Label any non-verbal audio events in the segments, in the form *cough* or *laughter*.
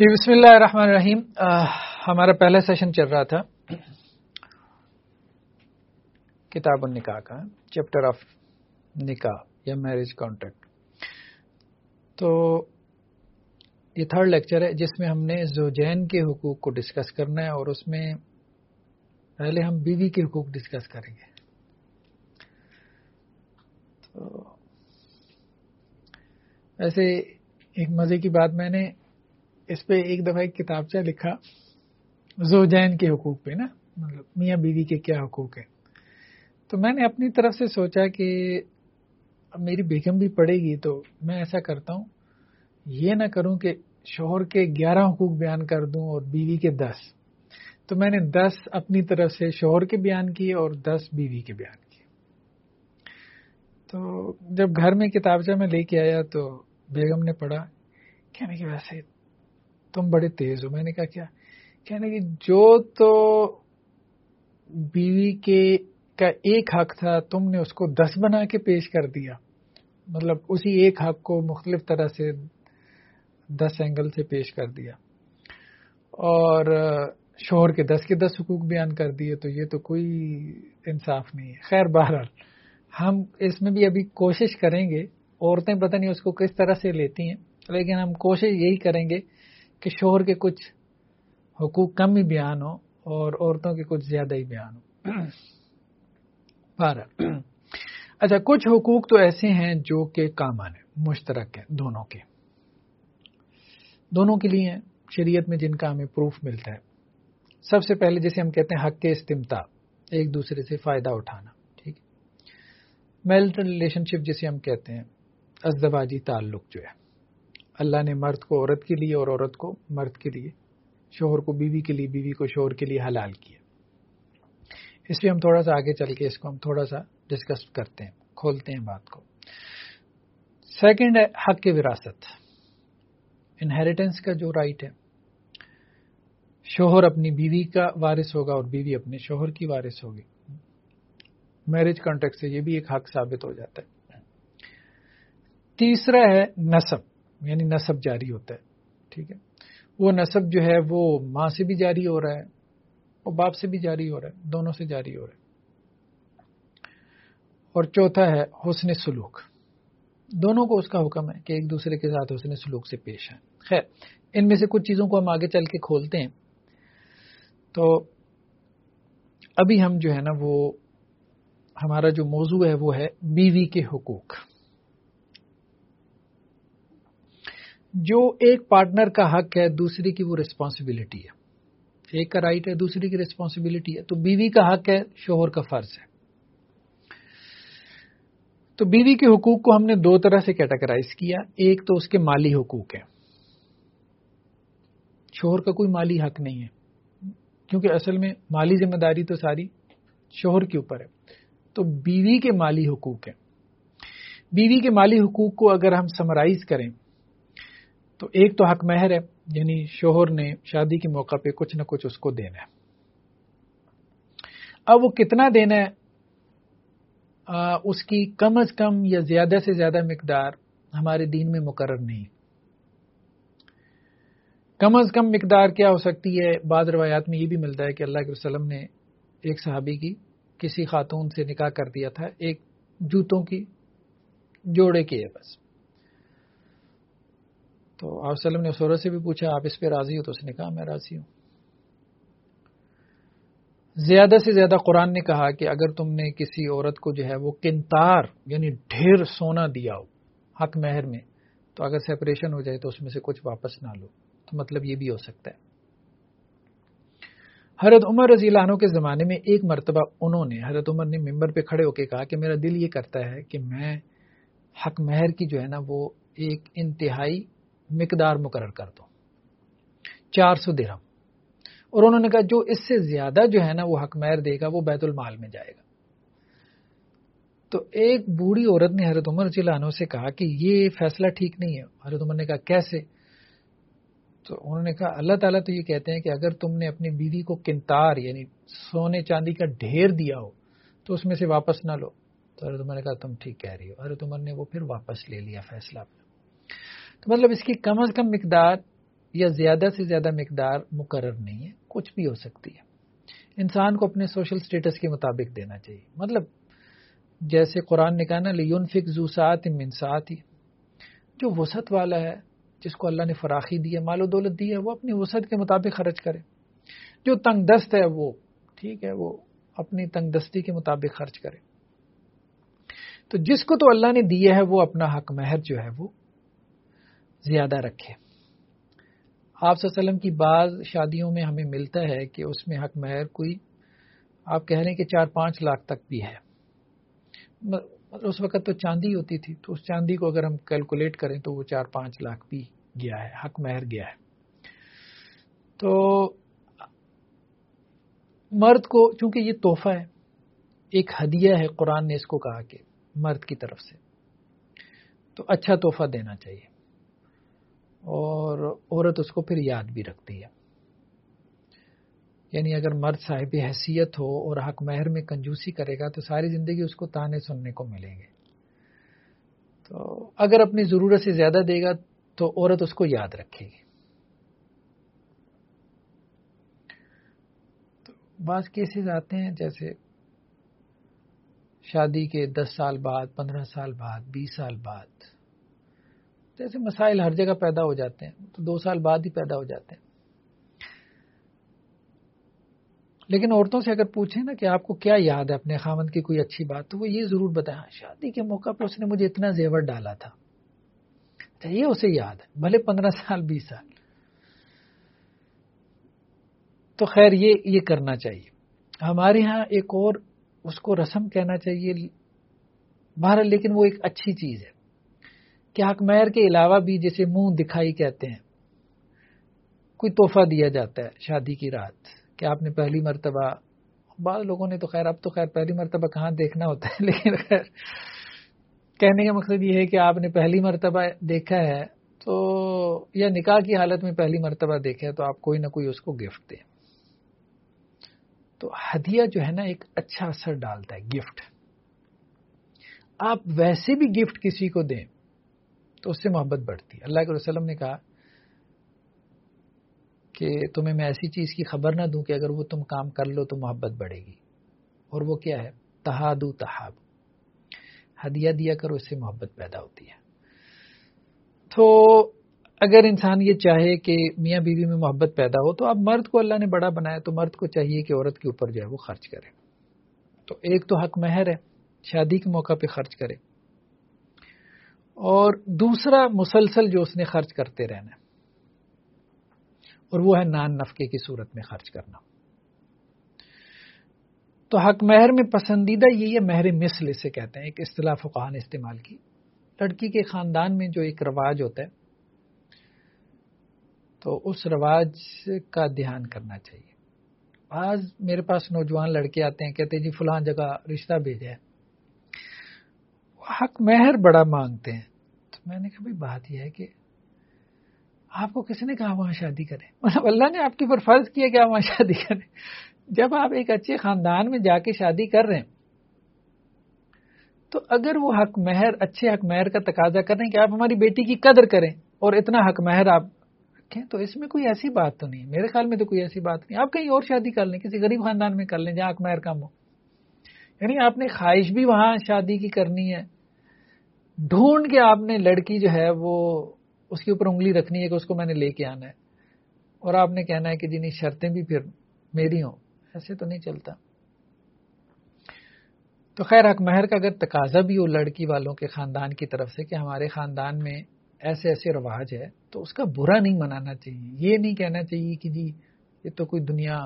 جی بسم اللہ الرحمن الرحیم۔ ہمارا پہلا سیشن چل رہا تھا۔ کتاب النکاح کا، چیپٹر آف نکاح یا میرج کانٹیکٹ۔ تو یہ تھرڈ لیکچر ہے، جس میں ہم نے زوجین کے حقوق کو ڈسکس کرنا ہے اور اس میں پہلے ہم بیوی کے حقوق ڈسکس کریں گے۔ تو ایسے ایک مزے کی بات میں نے اس پہ ایک دفعہ ایک کتابچہ لکھا، زوجین کے حقوق پہ نا مطلب میاں بیوی کے کیا حقوق ہیں؟ تو میں نے اپنی طرف سے سوچا کہ اب میری بیگم بھی پڑے گی تو میں ایسا کرتا ہوں، یہ نہ کروں کہ شوہر کے گیارہ حقوق بیان کر دوں اور بیوی کے دس۔ تو میں نے دس اپنی طرف سے شوہر کے بیان کیے اور دس بیوی کے بیان کیے۔ تو جب گھر میں کتابچہ میں لے کے آیا تو بیگم نے پڑھا، کہنے کہ ویسے تم بڑے تیز ہو۔ میں نے کہا، کیا؟ کہنے کہ جو تو بیوی کے کا ایک حق تھا، تم نے اس کو دس بنا کے پیش کر دیا۔ مطلب اسی ایک حق کو مختلف طرح سے دس اینگل سے پیش کر دیا۔ اور شوہر کے دس کے دس حقوق بیان کر دیے، تو یہ تو کوئی انصاف نہیں ہے۔ خیر، بہرحال، ہم اس میں بھی ابھی کوشش کریں گے۔ عورتیں پتہ نہیں اس کو کس طرح سے لیتی ہیں، لیکن ہم کوشش یہی کریں گے کہ شوہر کے کچھ حقوق کم ہی بیان ہو اور عورتوں کے کچھ زیادہ ہی بیان ہو بارہ اچھا کچھ حقوق تو ایسے ہیں جو کہ کامن ہے مشترک ہے دونوں کے۔ دونوں کے لیے شریعت میں جن کا ہمیں پروف ملتا ہے، سب سے پہلے جسے ہم کہتے ہیں حق کے استمتا ایک دوسرے سے فائدہ اٹھانا، ٹھیک ہے۔ میلٹل ریلیشن شپ جسے ہم کہتے ہیں، ازدواجی تعلق جو ہے۔ اللہ نے مرد کو عورت کے لیے اور عورت کو مرد کے لیے، شوہر کو بیوی کے لیے، بیوی کو شوہر کے لیے حلال کیا۔ اس لیے ہم تھوڑا سا آگے چل کے اس کو ہم تھوڑا سا ڈسکس کرتے ہیں، کھولتے ہیں بات کو۔ سیکنڈ ہے، حق کی وراثت۔ انہیریٹنس کا جو رائٹ ہے، شوہر اپنی بیوی کا وارث ہوگا اور بیوی اپنے شوہر کی وارث ہوگی۔ میرج کانٹیکٹ سے یہ بھی ایک حق ثابت ہو جاتا ہے۔ تیسرا ہے نصب یعنی نصب جاری ہوتا ہے، ٹھیک ہے؟ وہ نصب جو ہے وہ ماں سے بھی جاری ہو رہا ہے اور باپ سے بھی جاری ہو رہا ہے، دونوں سے جاری ہو رہا ہے۔ اور چوتھا ہے حسن سلوک۔ دونوں کو اس کا حکم ہے کہ ایک دوسرے کے ساتھ حسن سلوک سے پیش ہے خیر، ان میں سے کچھ چیزوں کو ہم آگے چل کے کھولتے ہیں۔ تو ابھی ہم جو ہے نا وہ ہمارا جو موضوع ہے وہ ہے بیوی کے حقوق۔ جو ایک پارٹنر کا حق ہے، دوسری کی وہ ریسپانسبلٹی ہے۔ ایک کا رائٹ ہے، دوسری کی ریسپانسبلٹی ہے۔ تو بیوی کا حق ہے، شوہر کا فرض ہے۔ تو بیوی کے حقوق کو ہم نے دو طرح سے کیٹاگرائز کیا۔ ایک تو اس کے مالی حقوق ہے شوہر کا کوئی مالی حق نہیں ہے۔ کیونکہ اصل میں مالی ذمہ داری تو ساری شوہر کے اوپر ہے۔ تو بیوی کے مالی حقوق ہیں۔ بیوی کے مالی حقوق کو اگر ہم سمرائز کریں تو ایک تو حق مہر ہے یعنی شوہر نے شادی کے موقع پہ کچھ نہ کچھ اس کو دینا ہے۔ اب وہ کتنا دینا ہے؟ آ, اس کی کم از کم یا زیادہ سے زیادہ مقدار ہمارے دین میں مقرر نہیں۔ کم از کم مقدار کیا ہو سکتی ہے؟ بعض روایات میں یہ بھی ملتا ہے کہ اللہ کے وسلم نے ایک صحابی کی کسی خاتون سے نکاح کر دیا تھا ایک جوتوں کی جوڑے کے بس تو آپ وسلم نے اس عورت سے بھی پوچھا، آپ اس پہ راضی ہو؟ تو اس نے کہا، میں راضی ہوں۔ زیادہ سے زیادہ قرآن نے کہا کہ اگر تم نے کسی عورت کو جو ہے وہ کنتار یعنی ڈھیر سونا دیا ہو حق مہر میں، تو اگر سیپریشن ہو جائے تو اس میں سے کچھ واپس نہ لو۔ تو مطلب یہ بھی ہو سکتا ہے۔ حضرت عمر رضی اللہ عنہ کے زمانے میں ایک مرتبہ انہوں نے، حضرت عمر نے ممبر پہ کھڑے ہو کے کہا کہ میرا دل یہ کرتا ہے کہ میں حق مہر کی جو ہے نا وہ ایک انتہائی مقدار مقرر کر دو۔ چار سو درہم۔ اور انہوں نے کہا، جو اس سے زیادہ جو ہے نا، وہ حق مہر دے گا، وہ بیت المال میں جائے گا۔ تو ایک بوڑھی عورت نے حضرت عمر عنہ سے کہا کہ یہ فیصلہ ٹھیک نہیں ہے۔ حضرت عمر نے کہا، کیسے؟ تو انہوں نے کہا، اللہ تعالیٰ تو یہ کہتے ہیں کہ اگر تم نے اپنی بیوی کو کنتار یعنی سونے چاندی کا ڈھیر دیا ہو، تو اس میں سے واپس نہ لو۔ تو حضرت عمر نے کہا، تم ٹھیک کہہ رہی ہو۔ حضرت عمر نے وہ پھر واپس لے لیا فیصلہ۔ تو مطلب اس کی کم از کم مقدار یا زیادہ سے زیادہ مقدار مقرر نہیں ہے، کچھ بھی ہو سکتی ہے۔ انسان کو اپنے سوشل سٹیٹس کے مطابق دینا چاہیے۔ مطلب جیسے قرآن نے کہا نا لیون فک زو سات منسات ہی جو وسعت والا ہے، جس کو اللہ نے فراخی دی ہے، مال و دولت دی ہے، وہ اپنی وسعت کے مطابق خرچ کرے۔ جو تنگ دست ہے، وہ ٹھیک ہے، وہ اپنی تنگ دستی کے مطابق خرچ کرے۔ تو جس کو تو اللہ نے دیا ہے وہ اپنا حق مہر جو ہے، وہ زیادہ رکھے۔ آپ صلی اللہ علیہ وسلم کی بعض شادیوں میں ہمیں ملتا ہے کہ اس میں حق مہر کوئی، آپ کہہ رہے ہیں کہ چار پانچ لاکھ تک بھی ہے۔ اس وقت تو چاندی ہوتی تھی، تو اس چاندی کو اگر ہم کیلکولیٹ کریں تو وہ چار پانچ لاکھ بھی گیا ہے، حق مہر گیا ہے۔ تو مرد کو، چونکہ یہ تحفہ ہے، ایک ہدیہ ہے، قرآن نے اس کو کہا کہ مرد کی طرف سے۔ تو اچھا تحفہ دینا چاہیے۔ اور عورت اس کو پھر یاد بھی رکھتی ہے۔ یعنی اگر مرد صاحب حیثیت ہو اور حق مہر میں کنجوسی کرے گا تو ساری زندگی اس کو تانے سننے کو ملیں گے۔ تو اگر اپنی ضرورت سے زیادہ دے گا تو عورت اس کو یاد رکھے گی۔ تو بعض کیسز آتے ہیں جیسے شادی کے دس سال بعد، پندرہ سال بعد، بیس سال بعد۔ جیسے مسائل ہر جگہ پیدا ہو جاتے ہیں تو دو سال بعد ہی پیدا ہو جاتے ہیں۔ لیکن عورتوں سے اگر پوچھیں نا کہ آپ کو کیا یاد ہے اپنے خامند کی کوئی اچھی بات تو وہ یہ ضرور بتایا ہاں، شادی کے موقع پہ اس نے مجھے اتنا زیور ڈالا تھا۔ اچھا، یہ اسے یاد ہے بھلے پندرہ سال بیس سال۔ تو خیر یہ یہ کرنا چاہیے۔ ہمارے ہاں ایک اور اس کو رسم کہنا چاہیے۔ بہرحال لیکن وہ ایک اچھی چیز ہے۔ کہ حق مہر کے علاوہ بھی جیسے منہ دکھائی کہتے ہیں، کوئی تحفہ دیا جاتا ہے شادی کی رات، کہ آپ نے پہلی مرتبہ، بعض لوگوں نے تو خیر، اب تو خیر پہلی مرتبہ کہاں دیکھنا ہوتا ہے، *laughs* لیکن خیر، کہنے کا مقصد یہ ہے کہ آپ نے پہلی مرتبہ دیکھا ہے تو، یا نکاح کی حالت میں پہلی مرتبہ دیکھا ہے تو آپ کوئی نہ کوئی اس کو گفٹ دیں۔ تو ہدیہ جو ہے نا، ایک اچھا اثر ڈالتا ہے گفٹ آپ ویسے بھی گفٹ کسی کو دیں تو اس سے محبت بڑھتی ہے۔ اللہ کے وسلم نے کہا کہ تمہیں میں ایسی چیز کی خبر نہ دوں کہ اگر وہ تم کام کر لو تو محبت بڑھے گی۔ اور وہ کیا ہے؟ تہادو تہاب۔ ہدیہ دیا کرو، اس سے محبت پیدا ہوتی ہے۔ تو اگر انسان یہ چاہے کہ میاں بیوی میں محبت پیدا ہو تو اب مرد کو اللہ نے بڑا بنایا تو مرد کو چاہیے کہ عورت کے اوپر جو ہے وہ خرچ کرے۔ تو ایک تو حق مہر ہے، شادی کے موقع پہ خرچ کرے۔ اور دوسرا مسلسل جو اس نے خرچ کرتے رہنا اور وہ ہے نان نفقے کی صورت میں خرچ کرنا۔ تو حق مہر میں پسندیدہ یہ ہے، مہر مثل اسے کہتے ہیں، ایک اصطلاح فقہ نے استعمال کی۔ لڑکی کے خاندان میں جو ایک رواج ہوتا ہے، تو اس رواج کا دھیان کرنا چاہیے۔ آج میرے پاس نوجوان لڑکے آتے ہیں، کہتے ہیں جی فلاں جگہ رشتہ بھیجا ہے۔ حق مہر بڑا مانگتے ہیں۔ میں نے کہا بھائی بات یہ ہے کہ آپ کو کس نے کہا وہاں شادی کریں؟ مطلب اللہ نے آپ کے اوپر فرض کیا کہ آپ وہاں شادی کریں۔ جب آپ ایک اچھے خاندان میں جا کے شادی کر رہے ہیں، تو اگر وہ حق مہر، اچھے حق مہر کا تقاضا کر رہے ہیں کہ آپ ہماری بیٹی کی قدر کریں اور اتنا حق مہر آپ رکھیں، تو اس میں کوئی ایسی بات تو نہیں میرے خیال میں تو کوئی ایسی بات نہیں آپ کہیں اور شادی کر لیں، کسی غریب خاندان میں کر لیں جہاں حق مہر کم ہو۔ یعنی آپ نے خواہش بھی وہاں شادی کی کرنی ہے۔ ڈھونڈ کے آپ نے لڑکی جو ہے وہ اس کے اوپر انگلی رکھنی ہے کہ اس کو میں نے لے کے آنا ہے۔ اور آپ نے کہنا ہے کہ جی جنہیں شرطیں بھی پھر میری ہوں۔ ایسے تو نہیں چلتا۔ تو خیر، حق مہر کا اگر تقاضا بھی ہو لڑکی والوں کے خاندان کی طرف سے کہ ہمارے خاندان میں ایسے ایسے رواج ہے، تو اس کا برا نہیں منانا چاہیے۔ یہ نہیں کہنا چاہیے کہ جی یہ تو کوئی دنیا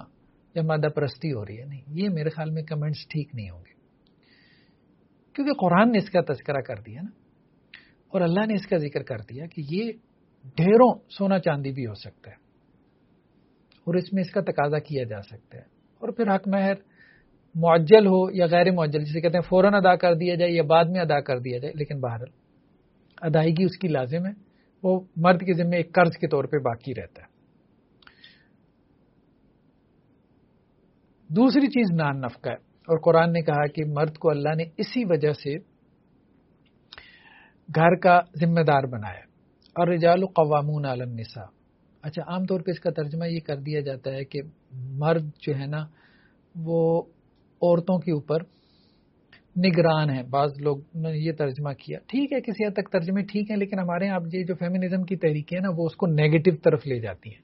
یا مادہ پرستی ہو رہی ہے۔ نہیں، یہ میرے خیال میں کمنٹس ٹھیک نہیں ہوں گے۔ کیونکہ قرآن نے اس کا تذکرہ کر دیا نا۔ اور اللہ نے اس کا ذکر کر دیا کہ یہ ڈھیروں سونا چاندی بھی ہو سکتا ہے اور اس میں اس کا تقاضا کیا جا سکتا ہے اور پھر حق مہر معجل ہو یا غیر معجل، جسے کہتے ہیں فوراً ادا کر دیا جائے یا بعد میں ادا کر دیا جائے، لیکن بہرحال ادائیگی اس کی لازم ہے، وہ مرد کے ذمہ ایک قرض کے طور پہ باقی رہتا ہے۔ دوسری چیز نان نفقہ ہے اور قرآن نے کہا کہ مرد کو اللہ نے اسی وجہ سے گھر کا ذمہ دار بنایا۔ اور رجال قوامون عالم نسا اچھا عام طور پہ اس کا ترجمہ یہ کر دیا جاتا ہے کہ مرد جو ہے نا، وہ عورتوں کے اوپر نگران ہے بعض لوگ نے یہ ترجمہ کیا۔ ٹھیک ہے، کسی حد تک ترجمے ٹھیک ہیں، لیکن ہمارے یہاں اب یہ جو فیمنزم کی تحریکیں ہیں نا، وہ اس کو نیگیٹو طرف لے جاتی ہیں۔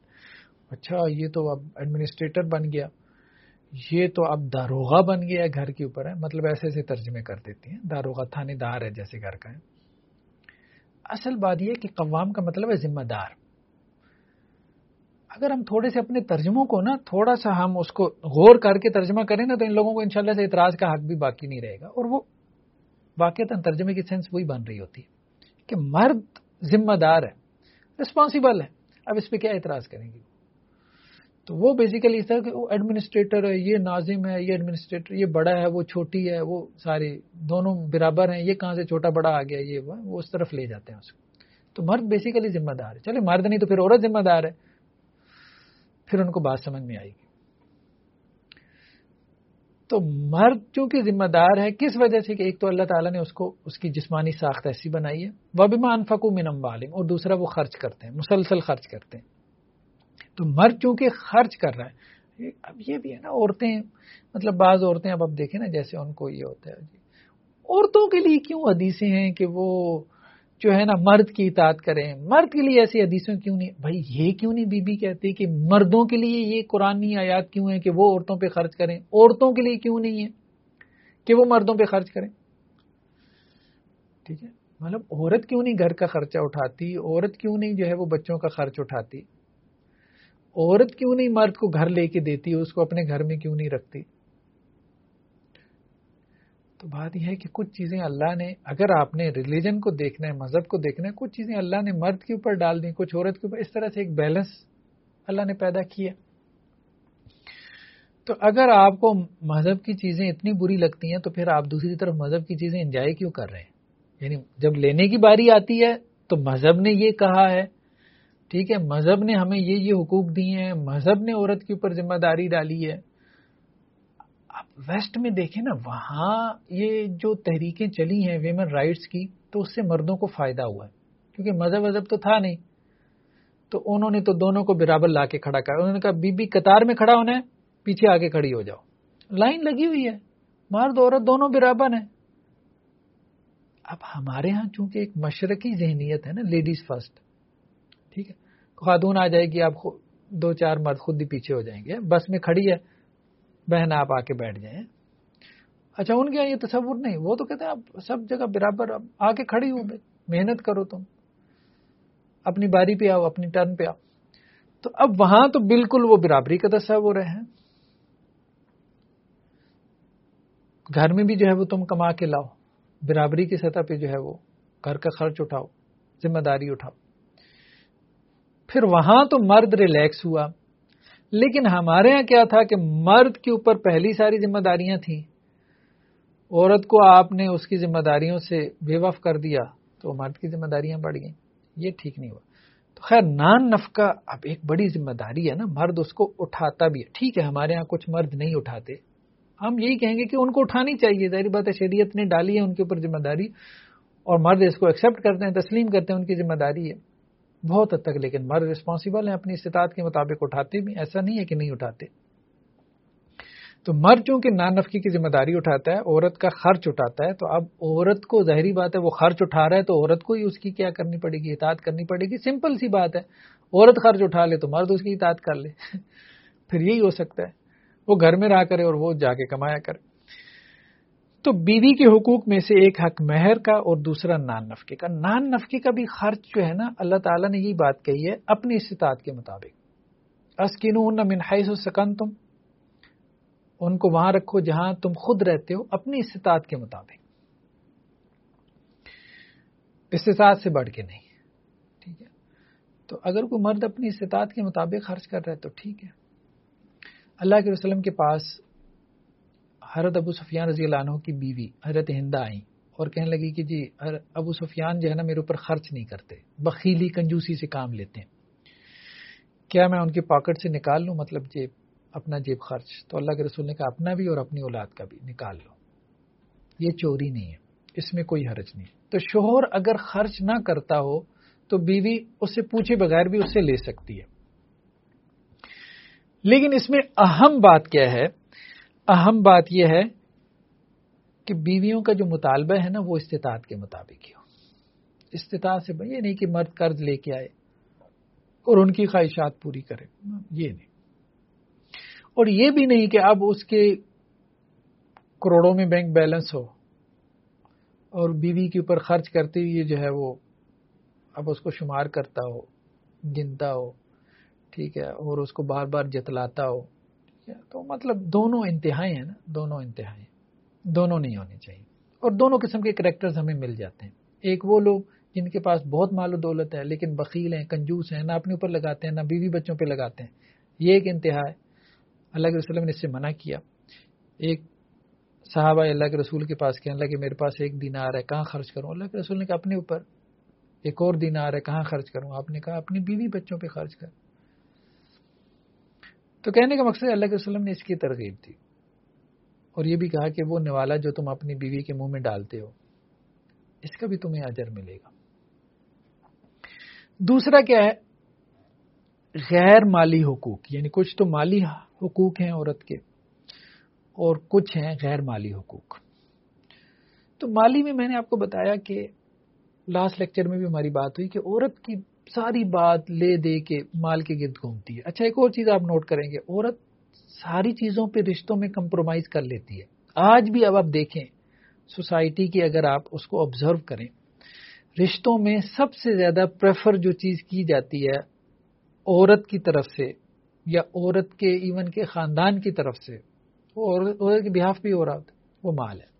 اچھا یہ تو اب ایڈمنسٹریٹر بن گیا۔ یہ تو اب داروغہ بن گیا گھر کے اوپر ہے مطلب ایسے ایسے ترجمے کر دیتی ہیں۔ داروغہ تھانے دار ہے جیسے گھر کا ہے۔ اصل بات یہ کہ قوام کا مطلب ہے ذمہ دار۔ اگر ہم تھوڑے سے اپنے ترجموں کو نا تھوڑا سا ہم اس کو غور کر کے ترجمہ کریں نا تو ان لوگوں کو انشاءاللہ سے اعتراض کا حق بھی باقی نہیں رہے گا۔ اور وہ واقعات ترجمے کی سینس وہی بن رہی ہوتی ہے کہ مرد ذمہ دار ہے رسپانسبل ہے۔ اب اس پہ کیا اعتراض کریں گے؟ تو وہ بیسیکلی اس طرح کہ وہ ایڈمنسٹریٹر ہے، یہ ناظم ہے، یہ ایڈمنسٹریٹر یہ بڑا ہے، وہ چھوٹی ہے، وہ سارے دونوں برابر ہیں، یہ کہاں سے چھوٹا بڑا آ گیا یہ وہ اس طرف لے جاتے ہیں اس کو۔ تو مرد بیسیکلی ذمہ دار ہے۔ چلے، مرد نہیں تو پھر عورت ذمہ دار ہے۔ پھر ان کو بات سمجھ میں آئے گی۔ تو مرد چونکہ ذمہ دار ہے، کس وجہ سے کہ ایک تو اللہ تعالیٰ نے اس کو، اس کی جسمانی ساخت ایسی بنائی ہے۔ وہ بھی مان فکو منم والم اور دوسرا وہ خرچ کرتے ہیں، مسلسل خرچ کرتے ہیں۔ تو مرد چونکہ خرچ کر رہا ہے۔ اب یہ بھی ہے نا، عورتیں مطلب بعض عورتیں اب اب دیکھیں نا، جیسے ان کو یہ ہوتا ہے۔ جی عورتوں کے لیے کیوں حدیثیں ہیں کہ وہ جو ہے نا، مرد کی اطاعت کریں؟ مرد کے لیے ایسی حدیثوں کیوں نہیں؟ بھائی یہ کیوں نہیں بی بی کہتی کہ مردوں کے لیے یہ قرآن آیات کیوں ہیں کہ وہ عورتوں پہ خرچ کریں؟ عورتوں کے لیے کیوں نہیں ہے کہ وہ مردوں پہ خرچ کریں؟ ٹھیک ہے۔ مطلب عورت کیوں نہیں گھر کا خرچہ اٹھاتی؟ عورت کیوں نہیں جو ہے وہ بچوں کا خرچ اٹھاتی؟ عورت کیوں نہیں مرد کو گھر لے کے دیتی، اس کو اپنے گھر میں کیوں نہیں رکھتی؟ تو بات یہ ہے کہ کچھ چیزیں اللہ نے، اگر آپ نے ریلیجن کو دیکھنا ہے، مذہب کو دیکھنا ہے، کچھ چیزیں اللہ نے مرد کے اوپر ڈال دی کچھ عورت کے اوپر، اس طرح سے ایک بیلنس اللہ نے پیدا کیا تو اگر آپ کو مذہب کی چیزیں اتنی بری لگتی ہیں، تو پھر آپ دوسری طرف مذہب کی چیزیں انجوائے کیوں کر رہے ہیں؟ یعنی جب لینے کی باری آتی ہے تو مذہب نے یہ کہا ہے ٹھیک ہے، مذہب نے ہمیں یہ یہ حقوق دیے ہیں، مذہب نے عورت کے اوپر ذمہ داری ڈالی ہے۔ آپ ویسٹ میں دیکھیں نا، وہاں یہ جو تحریکیں چلی ہیں ویمن رائٹس کی، تو اس سے مردوں کو فائدہ ہوا ہے۔ کیونکہ مذہب وذہب تو تھا نہیں۔ تو انہوں نے تو دونوں کو برابر لا کے کھڑا کر، انہوں نے کہا، بی بی، قطار میں کھڑا ہونا ہے، پیچھے آگے کھڑی ہو جاؤ۔ لائن لگی ہوئی ہے۔ مرد، عورت دونوں برابر ہیں۔ اب ہمارے ہاں چونکہ ایک مشرقی ذہنیت ہے نا لیڈیز فرسٹ ٹھیک ہے۔ خاتون آ جائے گی، آپ دو چار مرد خود ہی پیچھے ہو جائیں گے۔ بس میں کھڑی ہے، بہن آپ آ کے بیٹھ جائیں۔ اچھا ان کے یہ تصور نہیں، وہ تو کہتے ہیں آپ سب جگہ برابر آ کے کھڑی ہو محنت کرو تم۔ اپنی باری پہ آؤ، اپنی ٹرن پہ آؤ۔ تو اب وہاں تو بالکل وہ برابری کا تصور ہے گھر میں بھی جو ہے وہ تم کما کے لاؤ۔ برابری کی سطح پہ جو ہے وہ گھر کا خرچ اٹھاؤ، ذمہ داری اٹھاؤ۔ پھر وہاں تو مرد ریلیکس ہوا۔ لیکن ہمارے ہاں کیا تھا کہ مرد کے اوپر پہلی ساری ذمہ داریاں تھیں۔ عورت کو آپ نے اس کی ذمہ داریوں سے بے وف کر دیا تو مرد کی ذمہ داریاں بڑھ گئیں۔ یہ ٹھیک نہیں ہوا۔ تو خیر، نان نفقہ اب ایک بڑی ذمہ داری ہے نا۔ مرد اس کو اٹھاتا بھی ہے۔ ٹھیک ہے، ہمارے ہاں کچھ مرد نہیں اٹھاتے۔ ہم یہی کہیں گے کہ ان کو اٹھانی چاہیے۔ ظاہر بات ہے، شریعت نے ڈالی ہے ان کے اوپر ذمہ داری اور مرد اس کو ایکسپٹ کرتے ہیں، تسلیم کرتے ہیں، ان کی ذمہ داری ہے۔ بہت حد تک، لیکن مرد رسپانسبل ہیں، اپنی استطاعت کے مطابق اٹھاتے بھی، ایسا نہیں ہے کہ نہیں اٹھاتے۔ تو مرد چونکہ نان نفقی کی ذمہ داری اٹھاتا ہے، عورت کا خرچ اٹھاتا ہے، تو اب عورت کو ظاہری بات ہے، وہ خرچ اٹھا رہا ہے، تو عورت کو ہی اس کی کیا کرنی پڑے گی، اطاعت کرنی پڑے گی۔ سمپل سی بات ہے، عورت خرچ اٹھا لے تو مرد اس کی اطاعت کر لے۔ *laughs* پھر یہی ہو سکتا ہے۔ وہ گھر میں رہا کرے اور وہ جا کے کمایا کرے۔ تو بیوی کے حقوق میں سے ایک حق مہر کا اور دوسرا نان نفقے کا۔ نان نفقے کا بھی خرچ جو ہے نا، اللہ تعالیٰ نے یہ بات کہی ہے اپنی استطاعت کے مطابق۔ اسکین منحص و سکن تم ان کو وہاں رکھو جہاں تم خود رہتے ہو اپنی استطاعت کے مطابق۔ استطاعت سے بڑھ کے نہیں، ٹھیک ہے؟ تو اگر کوئی مرد اپنی استطاعت کے مطابق خرچ کر رہا ہے تو ٹھیک ہے۔ اللہ کے وسلم کے پاس حضرت ابو سفیان رضی اللہ عنہ کی بیوی حضرت ہندا آئیں اور کہنے لگی کہ جی ابو سفیان جو ہے نا میرے اوپر خرچ نہیں کرتے، بخیلی کنجوسی سے کام لیتے ہیں۔ کیا میں ان کی پاکٹ سے نکال لوں؟ مطلب جیب، اپنا جیب خرچ۔ تو اللہ کے رسول نے کہا، اپنا بھی اور اپنی اولاد کا بھی نکال لو۔ یہ چوری نہیں ہے، اس میں کوئی حرج نہیں۔ تو شوہر اگر خرچ نہ کرتا ہو، تو بیوی اس سے پوچھے بغیر بھی اس سے لے سکتی ہے۔ لیکن اس میں اہم بات کیا ہے اہم بات یہ ہے کہ بیویوں کا جو مطالبہ ہے نا وہ استطاعت کے مطابق ہی ہو۔ استطاعت سے یہ نہیں کہ مرد قرض لے کے آئے اور ان کی خواہشات پوری کرے، یہ نہیں۔ اور یہ بھی نہیں کہ اب اس کے کروڑوں میں بینک بیلنس ہو اور بیوی کے اوپر خرچ کرتے ہوئے جو ہے وہ اب اس کو شمار کرتا ہو، گنتا ہو، ٹھیک ہے، اور اس کو بار بار جتلاتا ہو۔ تو مطلب دونوں انتہائی ہیں نا، دونوں انتہائی دونوں نہیں ہونے چاہیے۔ اور دونوں قسم کے کریکٹرز ہمیں مل جاتے ہیں۔ ایک وہ لوگ جن کے پاس بہت مال و دولت ہے، لیکن بخیل ہیں، کنجوس ہیں، نہ اپنے اوپر لگاتے ہیں، نہ بیوی بچوں پہ لگاتے ہیں۔ یہ ایک انتہا ہے۔ اللہ کے وسلم نے اس سے منع کیا۔ ایک صحابہ اللہ کے رسول کے پاس کہنے لگے، میرے پاس ایک دن آ رہا ہے، کہاں خرچ کروں؟ اللہ کے رسول نے کہا، اپنے اوپر ایک اور دن آ رہا ہے، کہاں خرچ کروں؟ آپ نے کہا اپنی بیوی بچوں پہ خرچ کر۔ تو کہنے کا مقصد اللہ کے وسلم نے اس کی ترغیب تھی اور یہ بھی کہا کہ وہ نوالا جو تم اپنی بیوی کے منہ میں ڈالتے ہو، اس کا بھی تمہیں اجر ملے گا۔ دوسرا کیا ہے؟ غیر مالی حقوق یعنی کچھ تو مالی حقوق ہیں عورت کے، اور کچھ ہیں غیر مالی حقوق۔ تو مالی میں میں نے آپ کو بتایا کہ لاسٹ لیکچر میں بھی ہماری بات ہوئی کہ عورت کی ساری بات لے دے کے مال کے گرد گھومتی ہے۔ اچھا ایک اور چیز آپ نوٹ کریں گے، عورت ساری چیزوں پہ رشتوں میں کمپرومائز کر لیتی ہے۔ آج بھی اب آپ دیکھیں سوسائٹی کی اگر آپ اس کو آبزرو کریں، رشتوں میں سب سے زیادہ پریفر جو چیز کی جاتی ہے، عورت کی طرف سے یا عورت کے ایون کے خاندان کی طرف سے عورت کی بحاف بھی ہو رہا ہوتا وہ مال ہے۔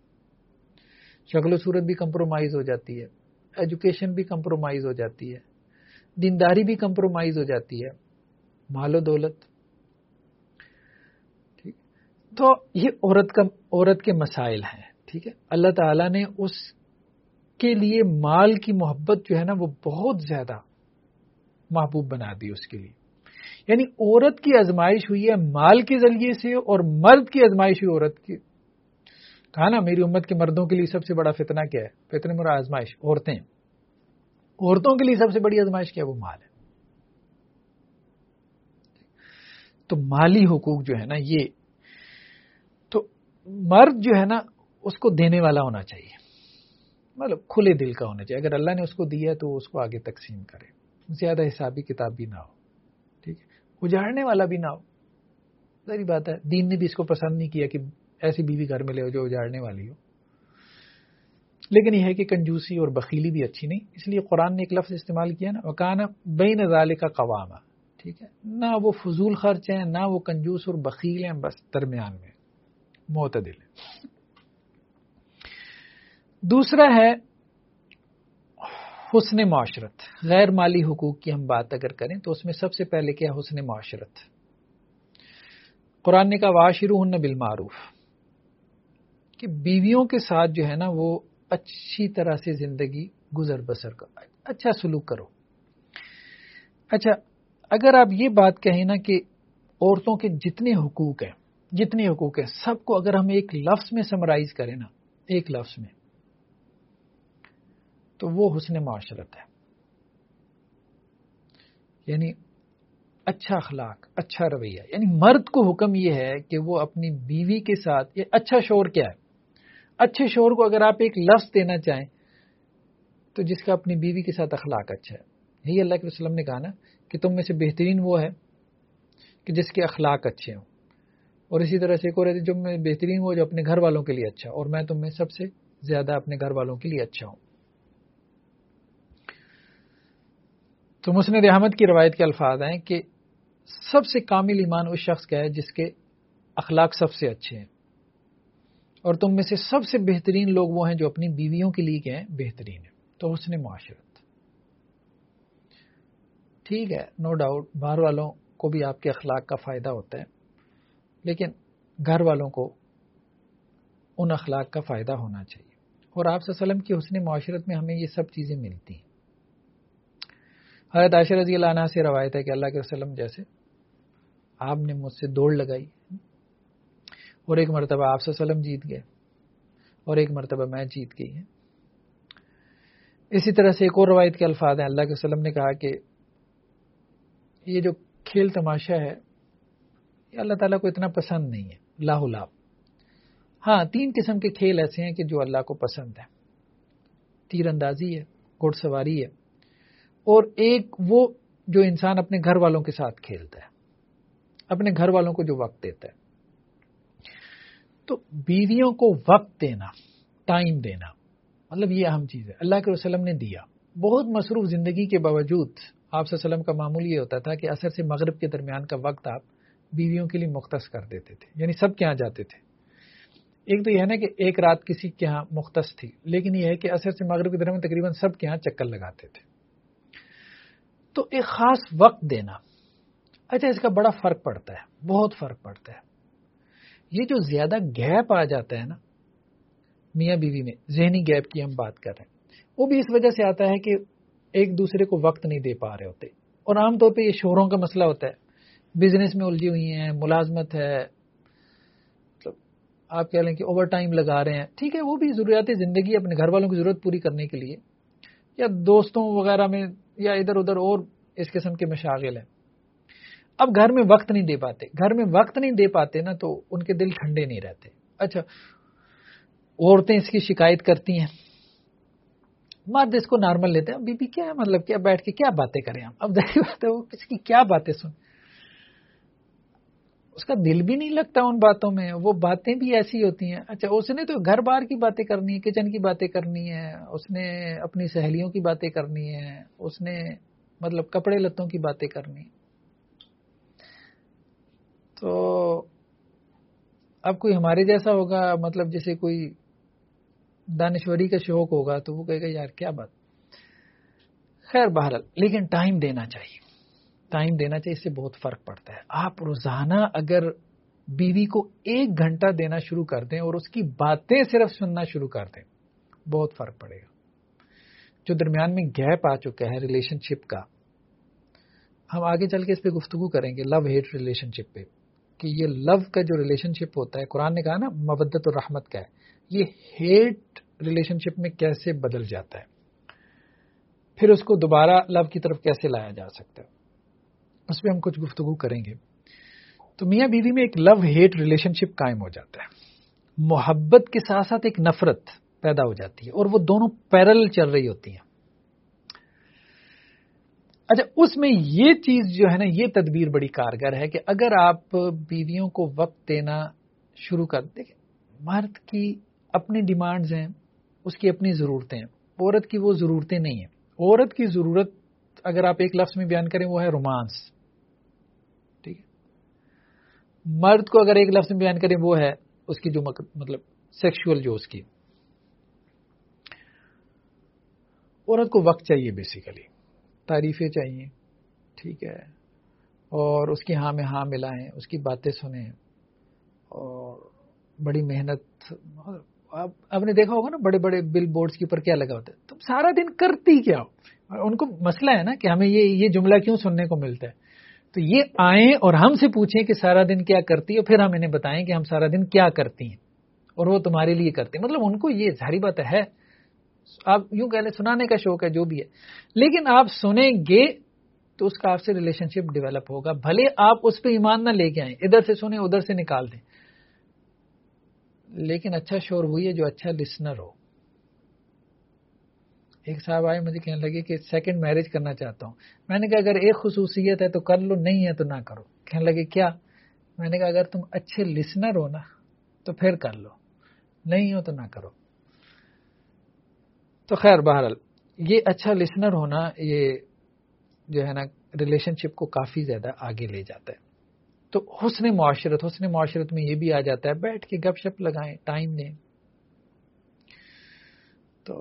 شکل و صورت بھی کمپرومائز ہو جاتی ہے ایجوکیشن بھی کمپرومائز ہو جاتی ہے۔ دینداری بھی کمپرومائز ہو جاتی ہے۔ مال و دولت۔ ٹھیک۔ تو یہ عورت کا، عورت کے مسائل ہیں۔ ٹھیک ہے۔ اللہ تعالیٰ نے اس کے لیے مال کی محبت جو ہے نا، وہ بہت زیادہ محبوب بنا دی اس کے لیے۔ یعنی عورت کی ازمائش ہوئی ہے مال کے ذریعے سے اور مرد کی ازمائش ہوئی عورت کی۔ کہا نا، میری امت کے مردوں کے لیے سب سے بڑا فتنہ کیا ہے؟ فتنے مرا آزمائش۔ عورتیں۔ عورتوں کے لیے سب سے بڑی آزمائش کیا وہ مال ہے۔ تو مالی حقوق جو ہے نا یہ، تو مرد جو ہے نا اس کو دینے والا ہونا چاہیے۔ مطلب کھلے دل کا ہونا چاہیے۔ اگر اللہ نے اس کو دیا تو اس کو آگے تقسیم کرے۔ زیادہ حسابی کتاب بھی نہ ہو۔ ٹھیک ہے؟ اجاڑنے والا بھی نہ ہو۔ ذری بات ہے، دین نے بھی اس کو پسند نہیں کیا کہ ایسی بیوی گھر میں لے ہو جو اجاڑنے والی ہو۔ لیکن یہ ہے کہ کنجوسی اور بخیلی بھی اچھی نہیں، اس لیے قرآن نے ایک لفظ استعمال کیا نا وکان بین نظال کا قوام ٹھیک ہے؟ نہ وہ فضول خرچ ہیں، نہ وہ کنجوس اور بخیل ہیں، بس درمیان میں، معتدل ہے دوسرا ہے حسن معاشرت، غیر مالی حقوق کی ہم بات اگر کریں تو اس میں سب سے پہلے کیا حسن معاشرت۔ قرآن نے کا واشرو ہن بالمعروف، کہ بیویوں کے ساتھ جو ہے نا، وہ اچھی طرح سے زندگی گزر بسر کرو اچھا سلوک کرو۔ اچھا اگر آپ یہ بات کہیں نا کہ عورتوں کے جتنے حقوق ہیں، جتنے حقوق ہیں، سب کو اگر ہم ایک لفظ میں سمرائز کریں نا، ایک لفظ میں، تو وہ حسن معاشرت ہے۔ یعنی اچھا اخلاق اچھا رویہ یعنی مرد کو حکم یہ ہے کہ وہ اپنی بیوی کے ساتھ، یہ اچھا شور کیا ہے؟ اچھے شور کو اگر آپ ایک لفظ دینا چاہیں، تو جس کا اپنی بیوی کے ساتھ اخلاق اچھا ہے۔ یہی اللہ کے وسلم نے کہا نا کہ تم میں سے بہترین وہ ہے کہ جس کے اخلاق اچھے ہوں۔ اور اسی طرح سے ایک اور جو میں بہترین وہ جو اپنے گھر والوں کے لیے اچھا اور میں تم میں سب سے زیادہ اپنے گھر والوں کے لیے اچھا ہوں۔ تو مسند احمد کی روایت کے الفاظ ہیں کہ سب سے کامل ایمان اس شخص کا ہے جس کے اخلاق سب سے اچھے ہیں۔ اور تم میں سے سب سے بہترین لوگ وہ ہیں جو اپنی بیویوں کے لیے کہیں بہترین ہے تو حسن معاشرت۔ ٹھیک ہے نو ڈاؤٹ باہر والوں کو بھی آپ کے اخلاق کا فائدہ ہوتا ہے، لیکن گھر والوں کو ان اخلاق کا فائدہ ہونا چاہیے۔ اور آپ وسلم کی حسن معاشرت میں ہمیں یہ سب چیزیں ملتی ہیں۔ حضرت عاشر رضی اللہ عنہ سے روایت ہے کہ اللہ کے وسلم جیسے آپ نے مجھ سے دوڑ لگائی۔ اور ایک مرتبہ آپ سے وسلم جیت گئے اور ایک مرتبہ میں جیت گئی ہیں۔ اسی طرح سے ایک اور روایت کے الفاظ ہیں۔ اللہ کے وسلم نے کہا کہ یہ جو کھیل تماشا ہے، یہ اللہ تعالیٰ کو اتنا پسند نہیں ہے۔ لاہ لاہ ہاں تین قسم کے کھیل ایسے ہیں کہ جو اللہ کو پسند ہے تیر اندازی ہے گھڑ سواری ہے، اور ایک وہ جو انسان اپنے گھر والوں کے ساتھ کھیلتا ہے، اپنے گھر والوں کو جو وقت دیتا ہے۔ تو بیویوں کو وقت دینا ٹائم دینا مطلب یہ اہم چیز ہے۔ اللہ کے وسلم نے دیا۔ بہت مصروف زندگی کے باوجود آپ سے وسلم کا معمول یہ ہوتا تھا کہ اثر سے مغرب کے درمیان کا وقت آپ بیویوں کے لیے مختص کر دیتے تھے یعنی سب کے یہاں جاتے تھے۔ ایک تو یہ ہے نا کہ ایک رات کسی کے یہاں مختص تھی، لیکن یہ ہے کہ اثر سے مغرب کے درمیان تقریباً سب کے یہاں چکر لگاتے تھے۔ تو ایک خاص وقت دینا۔ اچھا اس کا بڑا فرق پڑتا ہے، بہت فرق پڑتا ہے۔ یہ جو زیادہ گیپ آ جاتا ہے نا، میاں بیوی میں، ذہنی گیپ کی ہم بات کر رہے ہیں، وہ بھی اس وجہ سے آتا ہے کہ ایک دوسرے کو وقت نہیں دے پا رہے ہوتے۔ اور عام طور پہ یہ شوہروں کا مسئلہ ہوتا ہے۔ بزنس میں الجھی ہوئی ہیں، ملازمت ہے مطلب آپ کہہ لیں کہ اوور ٹائم لگا رہے ہیں۔ ٹھیک ہے، وہ بھی ضروریات زندگی اپنے گھر والوں کی ضرورت پوری کرنے کے لیے، یا دوستوں وغیرہ میں، یا ادھر ادھر اور اس قسم کے مشاغل ہیں۔ اب گھر میں وقت نہیں دے پاتے۔ گھر میں وقت نہیں دے پاتے نا تو ان کے دل ٹھنڈے نہیں رہتے۔ اچھا عورتیں اس کی شکایت کرتی ہیں۔ مرد اس کو نارمل لیتے ہیں۔ بی بی، کیا ہے مطلب کیا بیٹھ کے کیا باتیں کریں ہم؟ اب ظاہر بات ہے، وہ کس کی کیا باتیں سن اس کا دل بھی نہیں لگتا ان باتوں میں۔ وہ باتیں بھی ایسی ہوتی ہیں۔ اچھا اس نے تو گھر بار کی باتیں کرنی ہے کچن کی باتیں کرنی ہے اس نے اپنی سہیلیوں کی باتیں کرنی ہے اس نے مطلب کپڑے لتوں کی باتیں کرنی تو اب کوئی ہمارے جیسا ہوگا مطلب جیسے کوئی دانشوری کا شوق ہوگا تو وہ کہے گا، یار، کیا بات؟ خیر، بہرحال، لیکن ٹائم دینا چاہیے۔ ٹائم دینا چاہیے، اس سے بہت فرق پڑتا ہے۔ آپ روزانہ اگر بیوی کو ایک گھنٹہ دینا شروع کر دیں اور اس کی باتیں صرف سننا شروع کر دیں، بہت فرق پڑے گا۔ جو درمیان میں گیپ آ چکا ہے ریلیشن شپ کا، ہم آگے چل کے اس پہ گفتگو کریں گے لو ہیٹ ریلیشن شپ پہ۔ کہ یہ لو کا جو ریلیشن شپ ہوتا ہے، قرآن نے کہا نا مبدت اور رحمت کا ہے۔ یہ ہیٹ ریلیشن شپ میں کیسے بدل جاتا ہے؟ پھر اس کو دوبارہ لو کی طرف کیسے لایا جا سکتا ہے؟ اس پہ ہم کچھ گفتگو کریں گے۔ تو میاں بیوی میں ایک لو ہیٹ ریلیشن شپ قائم ہو جاتا ہے۔ محبت کے ساتھ ساتھ ایک نفرت پیدا ہو جاتی ہے اور وہ دونوں پیرل چل رہی ہوتی ہیں۔ اچھا اس میں یہ چیز جو ہے نا، یہ تدبیر بڑی کارگر ہے کہ اگر آپ بیویوں کو وقت دینا شروع کر، دیکھیں، مرد کی اپنی ڈیمانڈز ہیں، اس کی اپنی ضرورتیں ہیں، عورت کی وہ ضرورتیں نہیں ہیں۔ عورت کی ضرورت اگر آپ ایک لفظ میں بیان کریں، وہ ہے رومانس، ٹھیک ہے۔ مرد کو اگر ایک لفظ میں بیان کریں، وہ ہے اس کی جو مطلب سیکشل جو اس کی۔ عورت کو وقت چاہیے بیسیکلی تعریفیں چاہیے۔ ٹھیک ہے۔ اور اس کی ہاں میں ہاں ملائیں، اس کی باتیں سنیں۔ اور بڑی محنت، آپ نے دیکھا ہوگا نا بڑے بڑے بل بورڈز کے اوپر کیا لگا ہوتا ہے؟ تم سارا دن کرتی کیا ہو؟ ان کو مسئلہ ہے نا کہ ہمیں یہ یہ جملہ کیوں سننے کو ملتا ہے؟ تو یہ آئیں اور ہم سے پوچھیں کہ سارا دن کیا کرتی ہے، پھر ہم انہیں بتائیں کہ ہم سارا دن کیا کرتی ہیں۔ اور وہ تمہارے لیے کرتے ہیں۔ مطلب ان کو یہ ظاہری بات ہے آپ یوں کہہ لیں سنانے کا شوق ہے، جو بھی ہے۔ لیکن آپ سنیں گے تو اس کا آپ سے ریلیشن شپ ڈیولپ ہوگا۔ بھلے آپ اس پہ ایمان نہ لے کے آئیں۔ ادھر سے سنیں، ادھر سے نکال دیں۔ لیکن اچھا شور وہی ہے جو اچھا لسنر ہو۔ ایک صاحب آئے، مجھے کہنے لگے کہ سیکنڈ میرج کرنا چاہتا ہوں۔ میں نے کہا، اگر ایک خصوصیت ہے تو کر لو، نہیں ہے تو نہ کرو۔ کہنے لگے، کیا؟ میں نے کہا، اگر تم اچھے لسنر ہو نا، تو پھر کر لو۔ نہیں ہو تو نہ کرو۔ تو خیر بہرحال، یہ اچھا لسنر ہونا، یہ جو ہے نا ریلیشن شپ کو کافی زیادہ آگے لے جاتا ہے۔ تو حسن معاشرت حسن معاشرت میں یہ بھی آ جاتا ہے، بیٹھ کے گپ شپ لگائیں ٹائم دیں۔ تو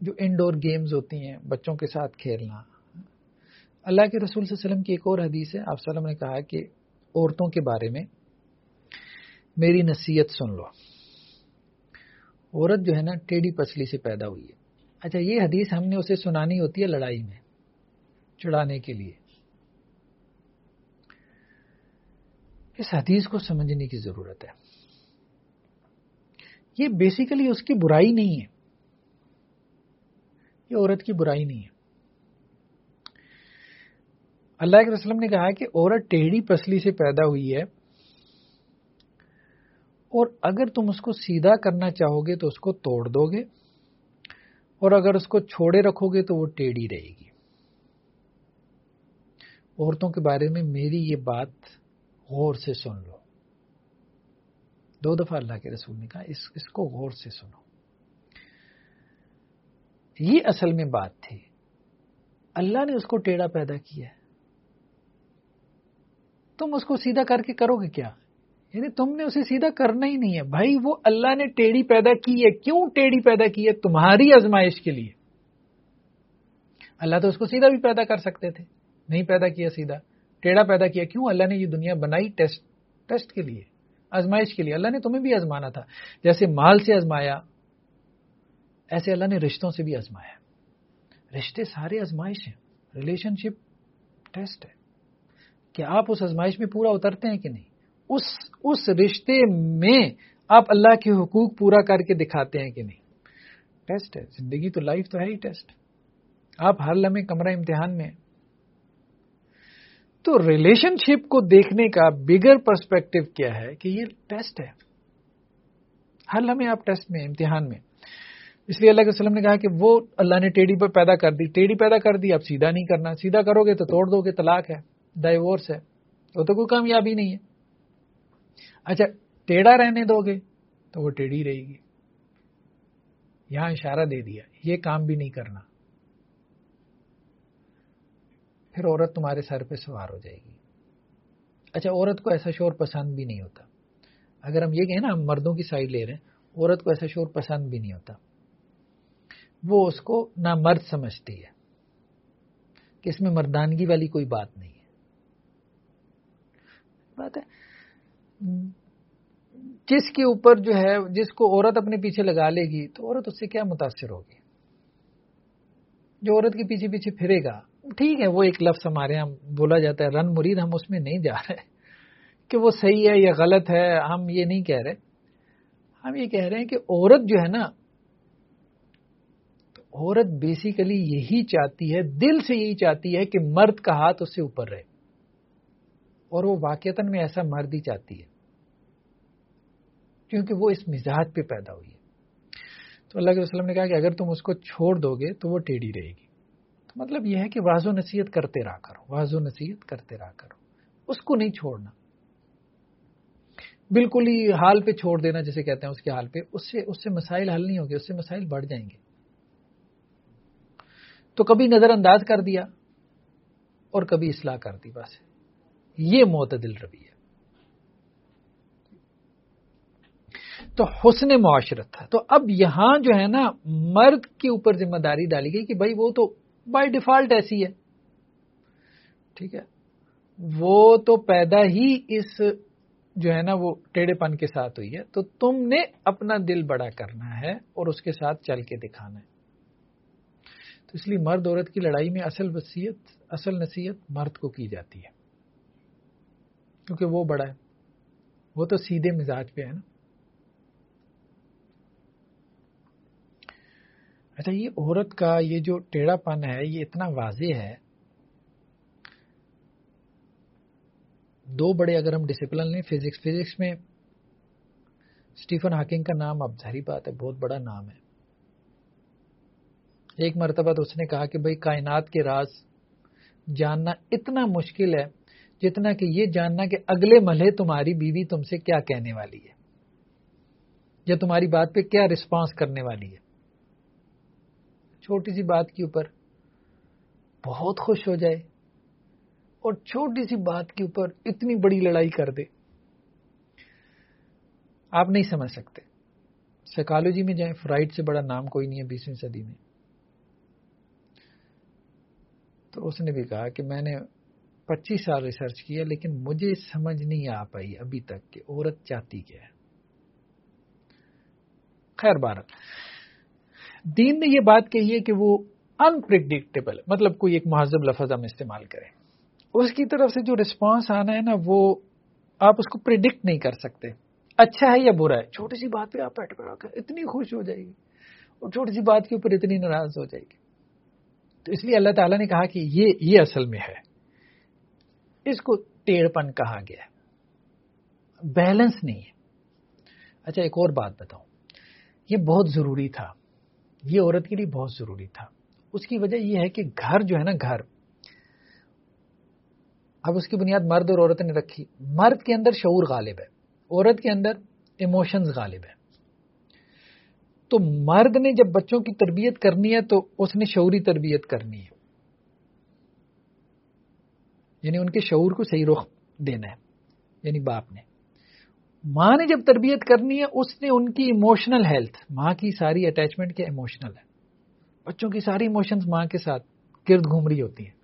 جو انڈور گیمز ہوتی ہیں، بچوں کے ساتھ کھیلنا۔ اللہ کے رسول صلی اللہ علیہ وسلم کی ایک اور حدیث ہے، آپ وسلم نے کہا کہ عورتوں کے بارے میں میری نصیحت سن لو۔ عورت جو ہے نا ٹیڑھی پچھلی سے پیدا ہوئی ہے۔ اچھا یہ حدیث ہم نے اسے سنانی ہوتی ہے لڑائی میں، چڑھانے کے لیے۔ اس حدیث کو سمجھنے کی ضرورت ہے۔ یہ بیسیکلی اس کی برائی نہیں ہے۔ یہ عورت کی برائی نہیں ہے۔ اللہ کے وسلم نے کہا کہ عورت ٹیڑھی پسلی سے پیدا ہوئی ہے اور اگر تم اس کو سیدھا کرنا چاہو گے تو اس کو توڑ دو گے، اور اگر اس کو چھوڑے رکھو گے تو وہ ٹیڑھی رہے گی۔ عورتوں کے بارے میں میری یہ بات غور سے سن لو۔ دو دفعہ اللہ کے رسول نے کہا، اس اس کو غور سے سنو۔ یہ اصل میں بات تھی۔ اللہ نے اس کو ٹیڑھا پیدا کیا ہے۔ تم اس کو سیدھا کر کے کرو گے کیا؟ یعنی تم نے اسے سیدھا کرنا ہی نہیں ہے۔ بھائی، وہ اللہ نے ٹیڑھی پیدا کی ہے۔ کیوں ٹیڑھی پیدا کی ہے؟ تمہاری ازمائش کے لیے۔ اللہ تو اس کو سیدھا بھی پیدا کر سکتے تھے۔ نہیں پیدا کیا سیدھا۔ ٹیڑھا پیدا کیا۔ کیوں؟ اللہ نے یہ دنیا بنائی ٹیسٹ ٹیسٹ کے لیے، آزمائش کے لیے۔ اللہ نے تمہیں بھی آزمانا تھا۔ جیسے مال سے آزمایا، ایسے اللہ نے رشتوں سے بھی آزمایا۔ رشتے سارے آزمائش ہیں۔ ریلیشن شپ ٹیسٹ ہے۔ کہ آپ اس آزمائش میں پورا اترتے ہیں کہ نہیں؟ اس اس رشتے میں آپ اللہ کے حقوق پورا کر کے دکھاتے ہیں کہ نہیں؟ ٹیسٹ ہے، زندگی تو لائف تو ہے ہی ٹیسٹ۔ آپ ہر لمحے کمرہ امتحان میں تو ریلیشن شپ کو دیکھنے کا بگر پرسپیکٹو کیا ہے کہ یہ ٹیسٹ ہے۔ ہر لمحے آپ ٹیسٹ میں، امتحان میں۔ اس لیے اللہ کے وسلم نے کہا کہ وہ اللہ نے ٹیڑھی پر پیدا کر دی۔ ٹیڑھی پیدا کر دی اب سیدھا نہیں کرنا۔ سیدھا کرو گے تو توڑ دو گے، طلاق ہے ڈائیورس ہے۔ وہ تو کوئی کامیابی نہیں ہے۔ اچھا ٹیڑھا رہنے دو گے تو وہ ٹیڑھی رہے گی۔ یہاں اشارہ دے دیا، یہ کام بھی نہیں کرنا۔ پھر عورت تمہارے سر پہ سوار ہو جائے گی۔ اچھا عورت کو ایسا شور پسند بھی نہیں ہوتا۔ اگر ہم یہ کہیں نا، ہم مردوں کی سائڈ لے رہے ہیں، عورت کو ایسا شور پسند بھی نہیں ہوتا۔ وہ اس کو نہ مرد سمجھتی ہے کہ اس میں مردانگی والی کوئی بات نہیں ہے۔ بات ہے جس کے اوپر جو ہے، جس کو عورت اپنے پیچھے لگا لے گی، تو عورت اس سے کیا متاثر ہوگی؟ جو عورت کے پیچھے پیچھے پھرے گا، ٹھیک ہے، وہ ایک لفظ ہمارے یہاں بولا جاتا ہے، رن مرید، ہم اس میں نہیں جا رہے *laughs* کہ وہ صحیح ہے یا غلط ہے، ہم یہ نہیں کہہ رہے۔ ہم یہ کہہ رہے ہیں کہ عورت جو ہے نا تو عورت بیسیکلی یہی چاہتی ہے، دل سے یہی چاہتی ہے کہ مرد کا ہاتھ اس سے اوپر رہے۔ اور وہ واقعتاً میں ایسا مرد ہی چاہتی ہے۔ کیونکہ وہ اس مزاج پہ پیدا ہوئی ہے۔ تو اللہ کے وسلم نے کہا کہ اگر تم اس کو چھوڑ دو گے تو وہ ٹیڑھی رہے گی۔ تو مطلب یہ ہے کہ واضح و نصیحت کرتے رہا کرو، واضح و نصیحت کرتے رہا کرو۔ اس کو نہیں چھوڑنا۔ بالکل ہی حال پہ چھوڑ دینا جسے کہتے ہیں اس کے حال پہ، اس سے اس سے مسائل حل نہیں ہوگے اس سے مسائل بڑھ جائیں گے۔ تو کبھی نظر انداز کر دیا اور کبھی اصلاح کر دی، بس۔ یہ معتدل روی ہے تو حسن معاشرت تھا۔ تو اب یہاں جو ہے نا، مرد کے اوپر ذمہ داری ڈالی گئی کہ بھائی وہ تو بائی ڈیفالٹ ایسی ہے۔ ٹھیک ہے؟ وہ تو پیدا ہی اس جو ہے نا، وہ ٹیڑے پن کے ساتھ ہوئی ہے۔ تو تم نے اپنا دل بڑا کرنا ہے اور اس کے ساتھ چل کے دکھانا ہے۔ تو اس لیے مرد عورت کی لڑائی میں اصل وصیت، اصل نصیحت مرد کو کی جاتی ہے۔ کیونکہ وہ بڑا ہے۔ وہ تو سیدھے مزاج پہ ہے نا۔ اچھا یہ عورت کا یہ جو ٹیڑھا پن ہے، یہ اتنا واضح ہے۔ دو بڑے اگر ہم ڈسپلن لیں فزکس فزکس میں اسٹیفن ہاکنگ کا نام اب ظاہری بات ہے، بہت بڑا نام ہے۔ ایک مرتبہ تو اس نے کہا کہ بھائی، کائنات کے راز جاننا اتنا مشکل ہے جتنا کہ یہ جاننا کہ اگلے ملے تمہاری بیوی تم سے کیا کہنے والی ہے، یا تمہاری بات پہ کیا رسپانس کرنے والی ہے۔ چھوٹی سی بات کے اوپر بہت خوش ہو جائے اور چھوٹی سی بات کے اوپر اتنی بڑی لڑائی کر دے۔ آپ نہیں سمجھ سکتے۔ سائیکالوجی میں جائیں، فرائڈ سے بڑا نام کوئی نہیں ہے بیسویں صدی میں۔ تو اس نے بھی کہا کہ میں نے پچیس سال ریسرچ کیا، لیکن مجھے سمجھ نہیں آ پائی ابھی تک کہ عورت چاہتی کیا ہے۔ خیر بارہ دین نے یہ بات کہی ہے کہ وہ انپریڈکٹیبل مطلب کوئی ایک مہذب لفظ ہم استعمال کریں۔ اس کی طرف سے جو رسپانس آنا ہے نا، وہ آپ اس کو پرڈکٹ نہیں کر سکتے۔ اچھا ہے یا برا ہے؟ چھوٹی سی بات پہ آپ پیٹ پڑا کر اتنی خوش ہو جائے گی۔ اور چھوٹی سی بات کے اوپر اتنی ناراض ہو جائے گی۔ تو اس لیے اللہ تعالیٰ نے کہا کہ یہ یہ اصل میں ہے۔ اس کو ٹیڑھ پن کہا گیا بیلنس نہیں ہے۔ اچھا ایک اور بات بتاؤں۔ یہ بہت ضروری تھا۔ یہ عورت کے لیے بہت ضروری تھا۔ اس کی وجہ یہ ہے کہ گھر جو ہے نا، گھر۔ اب اس کی بنیاد مرد اور عورت نے رکھی۔ مرد کے اندر شعور غالب ہے، عورت کے اندر ایموشنز غالب ہے۔ تو مرد نے جب بچوں کی تربیت کرنی ہے تو اس نے شعوری تربیت کرنی ہے۔ یعنی ان کے شعور کو صحیح رخ دینا ہے یعنی باپ نے۔ ماں نے جب تربیت کرنی ہے، اس نے ان کی ایموشنل ہیلتھ ماں کی ساری اٹیچمنٹ کے ایموشنل ہے بچوں کی ساری ایموشنز ماں کے ساتھ گرد گھوم رہی ہوتی ہیں۔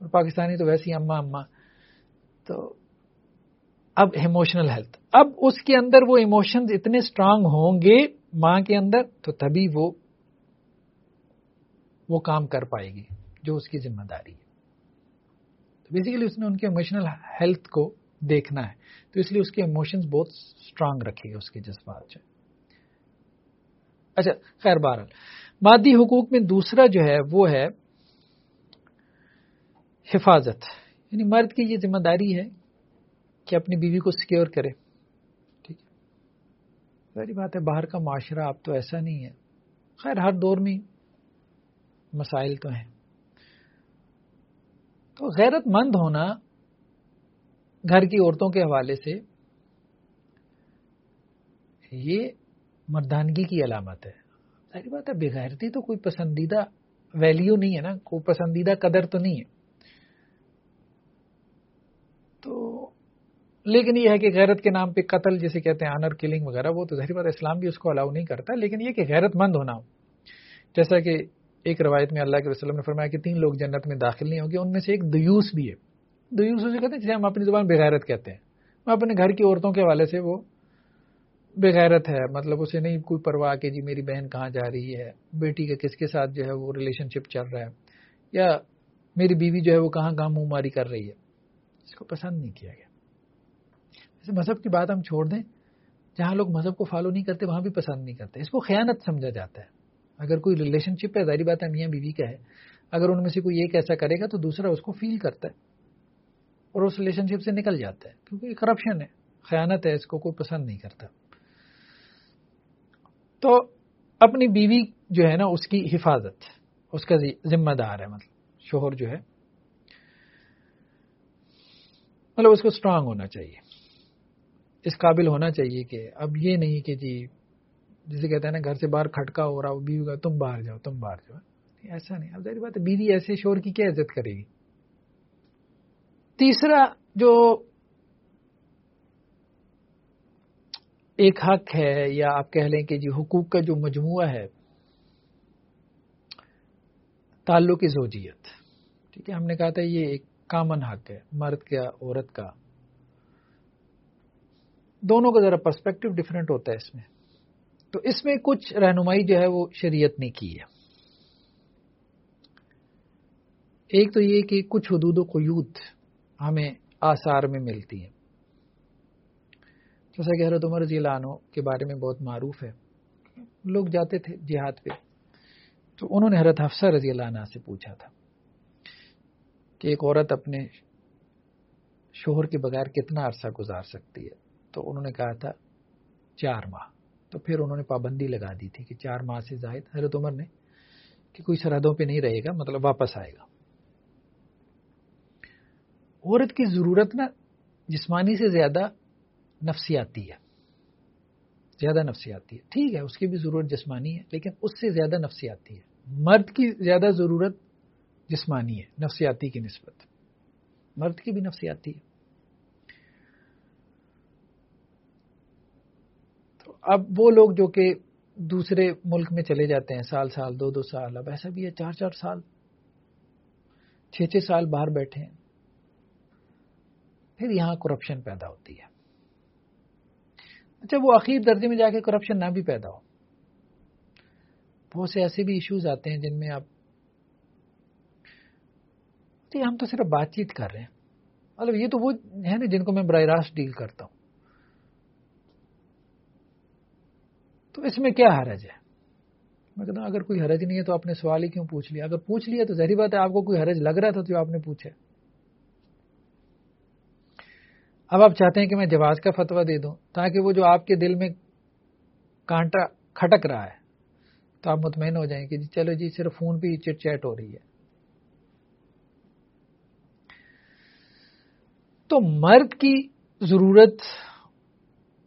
اور پاکستانی تو ویسی اما اما تو اب ایموشنل ہیلتھ اب اس کے اندر وہ ایموشنز اتنے اسٹرانگ ہوں گے ماں کے اندر، تو تبھی وہ وہ کام کر پائے گی جو اس کی ذمہ داری ہے۔ تو بیسیکلی اس نے ان کے ایموشنل ہیلتھ کو دیکھنا ہے۔ تو اس لیے اس کے ایموشنز بہت اسٹرانگ رکھے گی اس کے جذبات جو اچھا خیر بہرحال، مادی حقوق میں دوسرا جو ہے وہ ہے حفاظت یعنی مرد کی یہ ذمہ داری ہے کہ اپنی بیوی کو سیکیور کرے، ٹھیک ہے؟ ساری بات ہے، باہر کا معاشرہ اب تو ایسا نہیں ہے۔ خیر، ہر دور میں مسائل تو ہیں۔ تو غیرت مند ہونا گھر کی عورتوں کے حوالے سے یہ مردانگی کی علامت ہے۔ ساری بات ہے، بغیرتی تو کوئی پسندیدہ ویلیو نہیں ہے نا، کوئی پسندیدہ قدر تو نہیں ہے۔ تو لیکن یہ ہے کہ غیرت کے نام پہ قتل جسے کہتے ہیں آنر کلنگ وغیرہ، وہ تو ظاہر بات اسلام بھی اس کو الاؤ نہیں کرتا، لیکن یہ کہ غیرت مند ہونا۔ ہو جیسا کہ ایک روایت میں اللہ کے وسلم نے فرمایا کہ تین لوگ جنت میں داخل نہیں ہوں گے، ان میں سے ایک دیوس بھی ہے۔ دیوس اسے کہتے ہیں جسے ہم اپنی زبان بغیرت کہتے ہیں۔ وہ اپنے گھر کی عورتوں کے حوالے سے وہ بغیرت ہے مطلب اسے نہیں، کوئی پرواہ کہ جی میری بہن کہاں جا رہی ہے، بیٹی کا کس کے ساتھ جو ہے وہ ریلیشن شپ چل رہا ہے، یا میری بیوی جو ہے وہ کہاں کہاں منہ ماری کر رہی ہے۔ اس کو پسند نہیں کیا گیا۔ جیسے مذہب کی بات ہم چھوڑ دیں، جہاں لوگ مذہب کو فالو نہیں کرتے، وہاں بھی پسند نہیں کرتے۔ اس کو خیانت سمجھا جاتا ہے۔ اگر کوئی ریلیشن شپ ہے، ظاہری بات ہے، میاں بیوی کا ہے۔ اگر ان میں سے کوئی ایک ایسا کرے گا تو دوسرا اس کو فیل کرتا ہے۔ اور اس ریلیشن شپ سے نکل جاتا ہے، کیونکہ یہ کرپشن ہے۔ خیانت ہے، اس کو کوئی پسند نہیں کرتا۔ تو اپنی بیوی جو ہے نا، اس کی حفاظت، اس کا ذمہ دار ہے۔ مطلب شوہر جو ہے مطلب اس کو اسٹرانگ ہونا چاہیے۔ اس قابل ہونا چاہیے کہ اب یہ نہیں کہ جی جسے کہتے ہیں نا، گھر سے باہر کھٹکا ہو رہا بیوی کا تم باہر جاؤ، تم باہر جاؤ۔ ایسا نہیں۔ اب ظاہر بات ہے، بیوی ایسے شور کی کیا عزت کرے گی؟ تیسرا جو ایک حق ہے، یا آپ کہہ لیں کہ جی حقوق کا جو مجموعہ ہے، تعلق زوجیت، ٹھیک ہے، ہم نے کہا تھا یہ ایک کامن حق ہے، مرد کا، عورت کا۔ دونوں کا ذرا پرسپیکٹو ڈفرینٹ ہوتا ہے اس میں۔ تو اس میں کچھ رہنمائی جو ہے وہ شریعت نے کی ہے۔ ایک تو یہ کہ کچھ حدود و قیود ہمیں آثار میں ملتی ہیں۔ جیسا کہ حضرت عمر رضی اللہ عنہ کے بارے میں بہت معروف ہے۔ لوگ جاتے تھے جہاد پہ۔ تو انہوں نے حضرت حفصہ رضی اللہ عنہ سے پوچھا تھا کہ ایک عورت اپنے شوہر کے بغیر کتنا عرصہ گزار سکتی ہے؟ تو انہوں نے کہا تھا چار ماہ۔ تو پھر انہوں نے پابندی لگا دی تھی کہ چار ماہ سے زائد حضرت عمر نے کہ کوئی سرحدوں پہ نہیں رہے گا مطلب واپس آئے گا۔ عورت کی ضرورت نا جسمانی سے زیادہ نفسیاتی ہے۔ زیادہ نفسیاتی ہے۔ ٹھیک ہے، اس کی بھی ضرورت جسمانی ہے، لیکن اس سے زیادہ نفسیاتی ہے۔ مرد کی زیادہ ضرورت جسمانی ہے نفسیاتی کی نسبت۔ مرد کی بھی نفسیاتی ہے۔ تو اب وہ لوگ جو کہ دوسرے ملک میں چلے جاتے ہیں، سال سال، دو دو سال، اب ایسا بھی ہے، چار چار سال، چھ چھ سال باہر بیٹھے ہیں۔ پھر یہاں کرپشن پیدا ہوتی ہے۔ اچھا وہ اخیر درجے میں جا کے کرپشن نہ بھی پیدا ہو۔ بہت سے ایسے بھی ایشوز آتے ہیں جن میں آپ جی ہم تو صرف بات چیت کر رہے ہیں۔ مطلب یہ تو وہ ہے نا جن کو میں براہ راست ڈیل کرتا ہوں۔ تو اس میں کیا حرج ہے؟ میں کہتا ہوں، اگر کوئی حرج نہیں ہے تو آپ نے سوال ہی کیوں پوچھ لیا؟ اگر پوچھ لیا تو ظاہری بات ہے آپ کو کوئی حرج لگ رہا تھا جو آپ نے پوچھا۔ اب آپ چاہتے ہیں کہ میں جواز کا فتوا دے دوں تاکہ وہ جو آپ کے دل میں کانٹا کھٹک رہا ہے، تو آپ مطمئن ہو جائیں کہ جی چلو جی صرف فون پہ چٹ چیٹ ہو رہی ہے۔ تو مرد کی ضرورت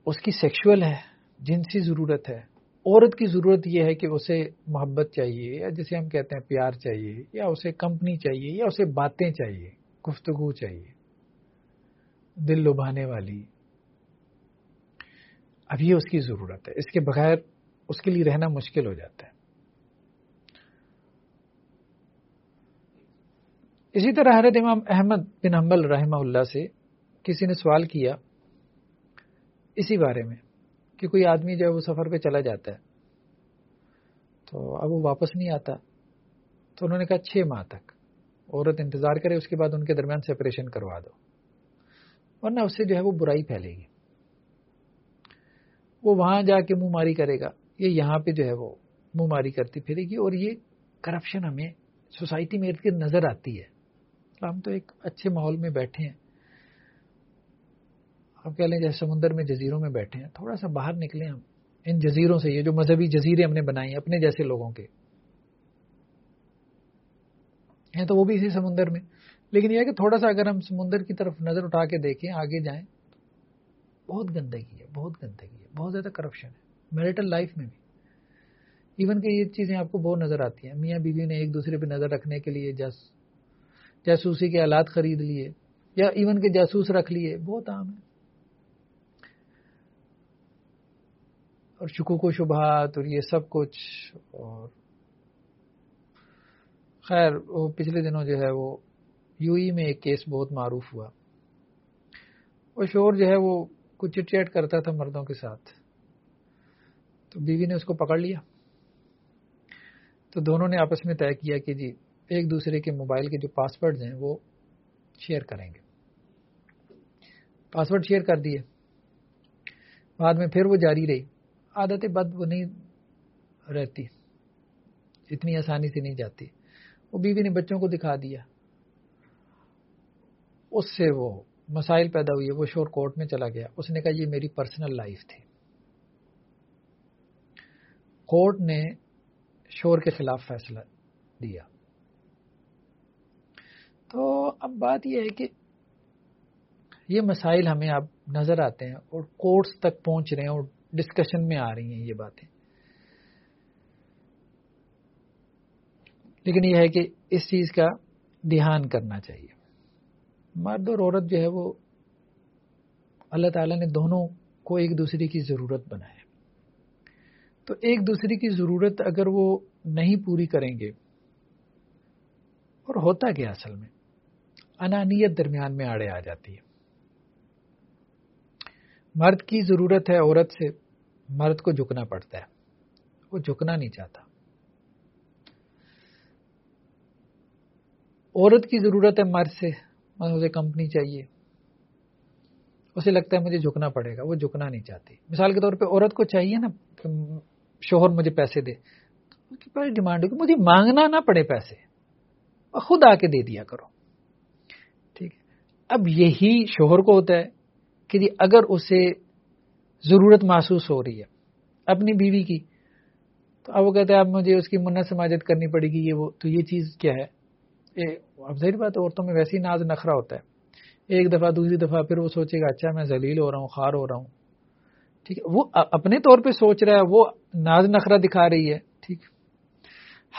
اس کی سیکشل ہے جنسی ضرورت ہے۔ عورت کی ضرورت یہ ہے کہ اسے محبت چاہیے، یا جسے ہم کہتے ہیں پیار چاہیے، یا اسے کمپنی چاہیے، یا اسے باتیں چاہیے، گفتگو چاہیے۔ دل لبھانے والی۔ اب یہ اس کی ضرورت ہے۔ اس کے بغیر اس کے لیے رہنا مشکل ہو جاتا ہے۔ اسی طرح حضرت امام احمد بن حنبل رحمہ اللہ سے کسی نے سوال کیا اسی بارے میں کہ کوئی آدمی جو ہے وہ سفر پہ چلا جاتا ہے تو اب وہ واپس نہیں آتا۔ تو انہوں نے کہا چھ ماہ تک، عورت انتظار کرے، اس کے بعد ان کے درمیان سپریشن کروا دو۔ ورنہ اس سے جو ہے وہ برائی پھیلے گی۔ وہ وہاں جا کے منہ ماری کرے گا۔ یہ یہاں پہ جو ہے وہ منہ ماری کرتی پھرے گی اور یہ کرپشن ہمیں سوسائٹی میں ارد گرد نظر آتی ہے۔ ہم تو ایک اچھے ماحول میں بیٹھے ہیں۔ آپ کہہ لیں جیسے سمندر میں جزیروں میں بیٹھے ہیں، تھوڑا سا باہر نکلیں ہم۔ ان جزیروں سے یہ جو مذہبی جزیرے ہم نے بنائی ہیں، اپنے جیسے لوگوں کے۔ ہیں تو وہ بھی اسی سمندر میں۔ لیکن یہ ہے کہ تھوڑا سا اگر ہم سمندر کی طرف نظر اٹھا کے دیکھیں، آگے جائیں، بہت گندگی ہے، بہت گندگی ہے، بہت زیادہ کرپشن ہے میرٹل لائف میں بھی۔ ایون کہ یہ چیزیں آپ کو بہت نظر آتی ہیں۔ میاں بیوی نے ایک دوسرے پہ نظر رکھنے کے لیے جس، جاسوسی کے آلات خرید لیے، یا ایون کے جاسوس رکھ لیے، بہت عام ہے۔ اور شکوک و شبہات اور یہ سب کچھ اور خیر، وہ پچھلے دنوں جو ہے وہ یو ای میں ایک کیس بہت معروف ہوا۔ وہ شور جو ہے وہ کچھ چٹ چیٹ کرتا تھا مردوں کے ساتھ۔ تو بیوی نے اس کو پکڑ لیا۔ تو دونوں نے آپس میں طے کیا کہ جی ایک دوسرے کے موبائل کے جو پاسورڈ ہیں وہ شیئر کریں گے۔ پاسورڈ شیئر کر دیے۔ بعد میں پھر وہ جاری رہی۔ عادت بد وہ نہیں رہتی۔ اتنی آسانی سے نہیں جاتی۔ وہ بیوی نے بچوں کو دکھا دیا۔ اس سے وہ مسائل پیدا ہوئی وہ شور کورٹ میں چلا گیا۔ اس نے کہا، یہ میری پرسنل لائف تھی۔ کورٹ نے شور کے خلاف فیصلہ دیا۔ تو اب بات یہ ہے کہ یہ مسائل ہمیں اب نظر آتے ہیں اور کورٹس تک پہنچ رہے ہیں اور ڈسکشن میں آ رہی ہیں یہ باتیں۔ لیکن یہ ہے کہ اس چیز کا دھیان کرنا چاہیے۔ مرد اور عورت جو ہے وہ اللہ تعالیٰ نے دونوں کو ایک دوسرے کی ضرورت بنایا تو ایک دوسرے کی ضرورت اگر وہ نہیں پوری کریں گے اور ہوتا کیا اصل میں؟ انانیت درمیان میں آڑے آ جاتی ہے۔ مرد کی ضرورت ہے عورت سے، مرد کو جھکنا پڑتا ہے۔ وہ جھکنا نہیں چاہتا۔ عورت کی ضرورت ہے مرد سے۔ اسے کمپنی چاہیے۔ اسے لگتا ہے مجھے جھکنا پڑے گا، وہ جھکنا نہیں چاہتی۔ مثال کے طور پہ عورت کو چاہیے نا کہ شوہر مجھے پیسے دے۔ بڑی ڈیمانڈ ہوگی مجھے مانگنا نہ پڑے پیسے۔ خود آ کے دے دیا کرو۔ ٹھیک ہے۔ اب یہی شوہر کو ہوتا ہے کہ جی اگر اسے ضرورت محسوس ہو رہی ہے اپنی بیوی کی، تو اب وہ کہتے ہیں اب مجھے اس کی منت سماجت کرنی پڑے گی، یہ وہ، تو یہ چیز کیا ہے؟ اب ظاہر بات عورتوں میں ویسی ناز نخرا ہوتا ہے۔ ایک دفعہ، دوسری دفعہ پھر وہ سوچے گا اچھا میں ذلیل ہو رہا ہوں، خار ہو رہا ہوں۔ ٹھیک ہے، وہ اپنے طور پہ سوچ رہا ہے، وہ ناز نخرا دکھا رہی ہے۔ ٹھیک۔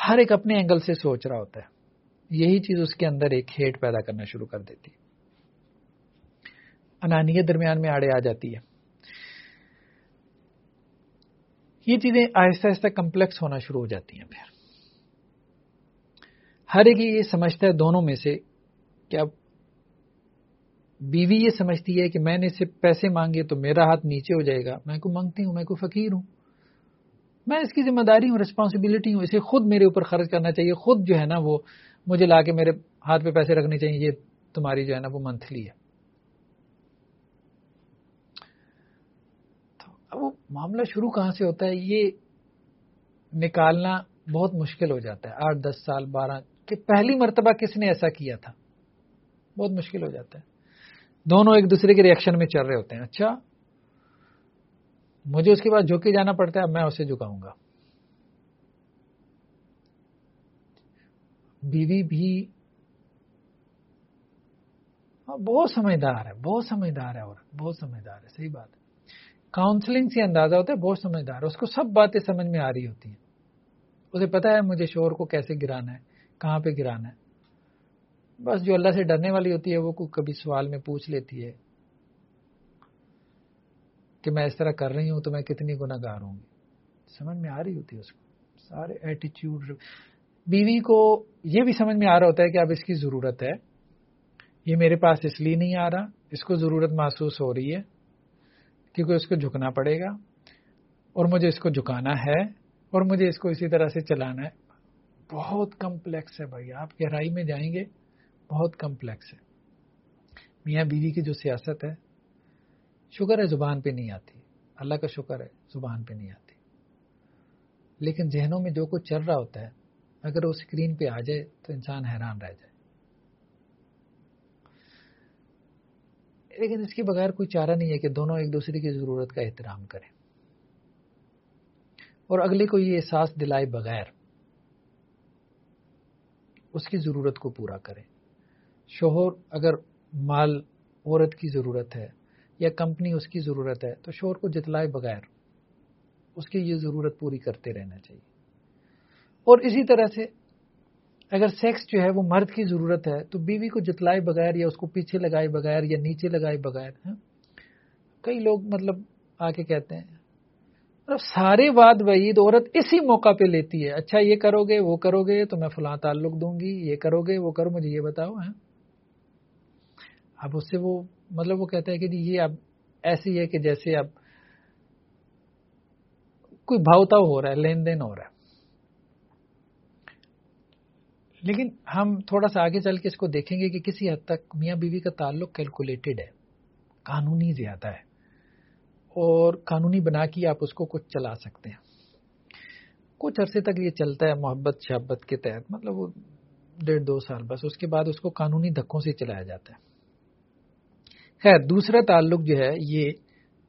ہر ایک اپنے اینگل سے سوچ رہا ہوتا ہے۔ یہی چیز اس کے اندر ایک ہیٹ پیدا کرنا شروع کر دیتی انانیت درمیان میں آڑے آ جاتی ہے۔ یہ چیزیں آہستہ آہستہ کمپلیکس ہونا شروع ہو جاتی ہیں پھر۔ ہر ایک یہ سمجھتا ہے دونوں میں سے کہ اب بیوی یہ سمجھتی ہے کہ میں نے اس سے پیسے مانگے تو میرا ہاتھ نیچے ہو جائے گا۔ میں کو مانگتی ہوں، میں کو فقیر ہوں۔ میں اس کی ذمہ داری ہوں ریسپانسبلٹی ہوں، اسے خود میرے اوپر خرچ کرنا چاہیے۔ خود جو ہے نا وہ مجھے لا کے میرے ہاتھ پہ پیسے رکھنے چاہیے، یہ تمہاری جو ہے نا وہ منتھلی ہے۔ اب وہ معاملہ شروع کہاں سے ہوتا ہے؟ یہ نکالنا بہت مشکل ہو جاتا ہے۔ آٹھ دس سال، بارہ کہ پہلی مرتبہ کس نے ایسا کیا تھا؟ بہت مشکل ہو جاتا ہے۔ دونوں ایک دوسرے کے ریئیکشن میں چل رہے ہوتے ہیں۔ اچھا مجھے اس کے بعد جھک کے جانا پڑتا ہے، اب میں اسے جھکاؤں گا۔ بیوی بھی ہاں، بہت سمجھدار ہے، بہت سمجھدار ہے اور بہت سمجھدار ہے، صحیح بات ہے۔ کاؤنسلنگ سے اندازہ ہوتا ہے، بہت سمجھدار ہے۔ اس کو سب باتیں سمجھ میں آ رہی ہوتی ہیں۔ اسے پتا ہے مجھے شور کو کیسے گرانا ہے۔ کہاں پہ گرانا ہے؟ بس جو اللہ سے ڈرنے والی ہوتی ہے، وہ کبھی سوال میں پوچھ لیتی ہے کہ میں اس طرح کر رہی ہوں تو میں کتنی گناہ گار ہوں گی؟ سمجھ میں آ رہی ہوتی ہے اس کو۔ سارے ایٹیچیوڈ بیوی کو یہ بھی سمجھ میں آ رہا ہوتا ہے کہ اب اس کی ضرورت ہے۔ یہ میرے پاس اس لیے نہیں آ رہا۔ اس کو ضرورت محسوس ہو رہی ہے کیونکہ اس کو جھکنا پڑے گا اور مجھے اس کو جھکانا ہے اور مجھے اس کو اسی طرح سے چلانا ہے۔ بہت کمپلیکس ہے بھائی، آپ گہرائی میں جائیں گے، بہت کمپلیکس ہے۔ میاں بیوی کی جو سیاست ہے، شکر ہے زبان پہ نہیں آتی۔ اللہ کا شکر ہے زبان پہ نہیں آتی۔ لیکن ذہنوں میں جو کچھ چل رہا ہوتا ہے، اگر وہ اسکرین پہ آ جائے تو انسان حیران رہ جائے۔ لیکن اس کے بغیر کوئی چارہ نہیں ہے کہ دونوں ایک دوسرے کی ضرورت کا احترام کریں۔ اور اگلے کو یہ احساس دلائے بغیر اس کی ضرورت کو پورا کریں شوہر اگر مال، عورت کی ضرورت ہے یا کمپنی اس کی ضرورت ہے، تو شوہر کو جتلائے بغیر اس کی یہ ضرورت پوری کرتے رہنا چاہیے اور اسی طرح سے اگر سیکس جو ہے وہ مرد کی ضرورت ہے، تو بیوی کو جتلائے بغیر یا اس کو پیچھے لگائے بغیر یا نیچے لگائے بغیر ہاں؟ کئی لوگ مطلب آ کے کہتے ہیں مطلب سارے واد وعید عورت اسی موقع پہ لیتی ہے۔ اچھا یہ کرو گے، وہ کرو گے، تو میں فلاں تعلق دوں گی، یہ کرو گے، وہ کرو، مجھے یہ بتاؤ ہاں؟ اب اس سے وہ مطلب وہ کہتا ہے کہ جی یہ اب ایسی ہے کہ جیسے اب کوئی بھاؤتا ہو رہا ہے، لین دین ہو رہا ہے۔ لیکن ہم تھوڑا سا آگے چل کے اس کو دیکھیں گے کہ کسی حد تک میاں بیوی کا تعلق کیلکولیٹڈ ہے، قانونی زیادہ ہے۔ اور قانونی بنا کے آپ اس کو کچھ چلا سکتے ہیں۔ کچھ عرصے تک یہ چلتا ہے محبت، شہبت کے تحت مطلب وہ ڈیڑھ دو سال بس۔ اس کے بعد اس کو قانونی دھکوں سے چلایا جاتا ہے۔ خیر، دوسرا تعلق جو ہے، یہ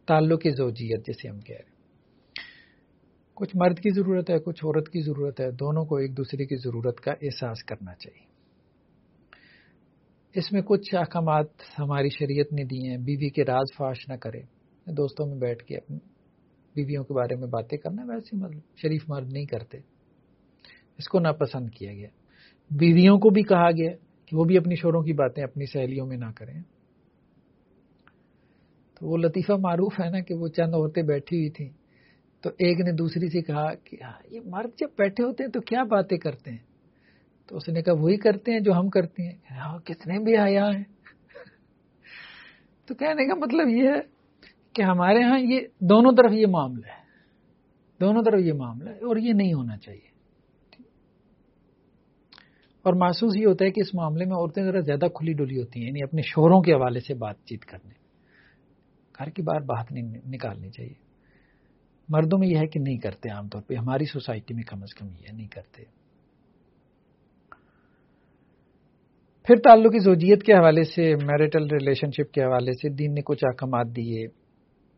تعلق زوجیت جسے ہم کہہ رہے ہیں۔ کچھ مرد کی ضرورت ہے، کچھ عورت کی ضرورت ہے۔ دونوں کو ایک دوسرے کی ضرورت کا احساس کرنا چاہیے۔ اس میں کچھ احکامات ہماری شریعت نے دی ہیں۔ بیوی کے راز فاش نہ کرے۔ دوستوں میں بیٹھ کے اپنی بیویوں کے بارے میں باتیں کرنا، ویسے مطلب شریف مرد نہیں کرتے۔ اس کو ناپسند کیا گیا۔ بیویوں کو بھی کہا گیا کہ وہ بھی اپنی شوروں کی باتیں اپنی سہیلیوں میں نہ کریں۔ تو وہ لطیفہ معروف ہے نا کہ وہ چند عورتیں بیٹھی ہوئی تھیں۔ تو ایک نے دوسری سے کہا کہ ہاں، یہ مرد جب بیٹھے ہوتے ہیں تو کیا باتیں کرتے ہیں؟ تو اس نے کہا، وہی کرتے ہیں جو ہم کرتے ہیں۔ ہاں کتنے بھی آیا ہیں۔ تو کہنے کا مطلب یہ ہے کہ ہمارے ہاں یہ دونوں طرف یہ معاملہ ہے۔ دونوں طرف یہ معاملہ ہے اور یہ نہیں ہونا چاہیے۔ اور محسوس یہ ہوتا ہے کہ اس معاملے میں عورتیں ذرا زیادہ کھلی ڈلی ہوتی ہیں یعنی اپنے شوہروں کے حوالے سے بات چیت کرنے۔ گھر کی بار بات نہیں نکالنی چاہیے۔ مردوں میں یہ ہے کہ نہیں کرتے عام طور پہ، ہماری سوسائٹی میں کم از کم یہ نہیں کرتے۔ پھر تعلقی زوجیت کے حوالے سے میرٹل ریلیشن شپ کے حوالے سے، دین نے کچھ احکامات دیے۔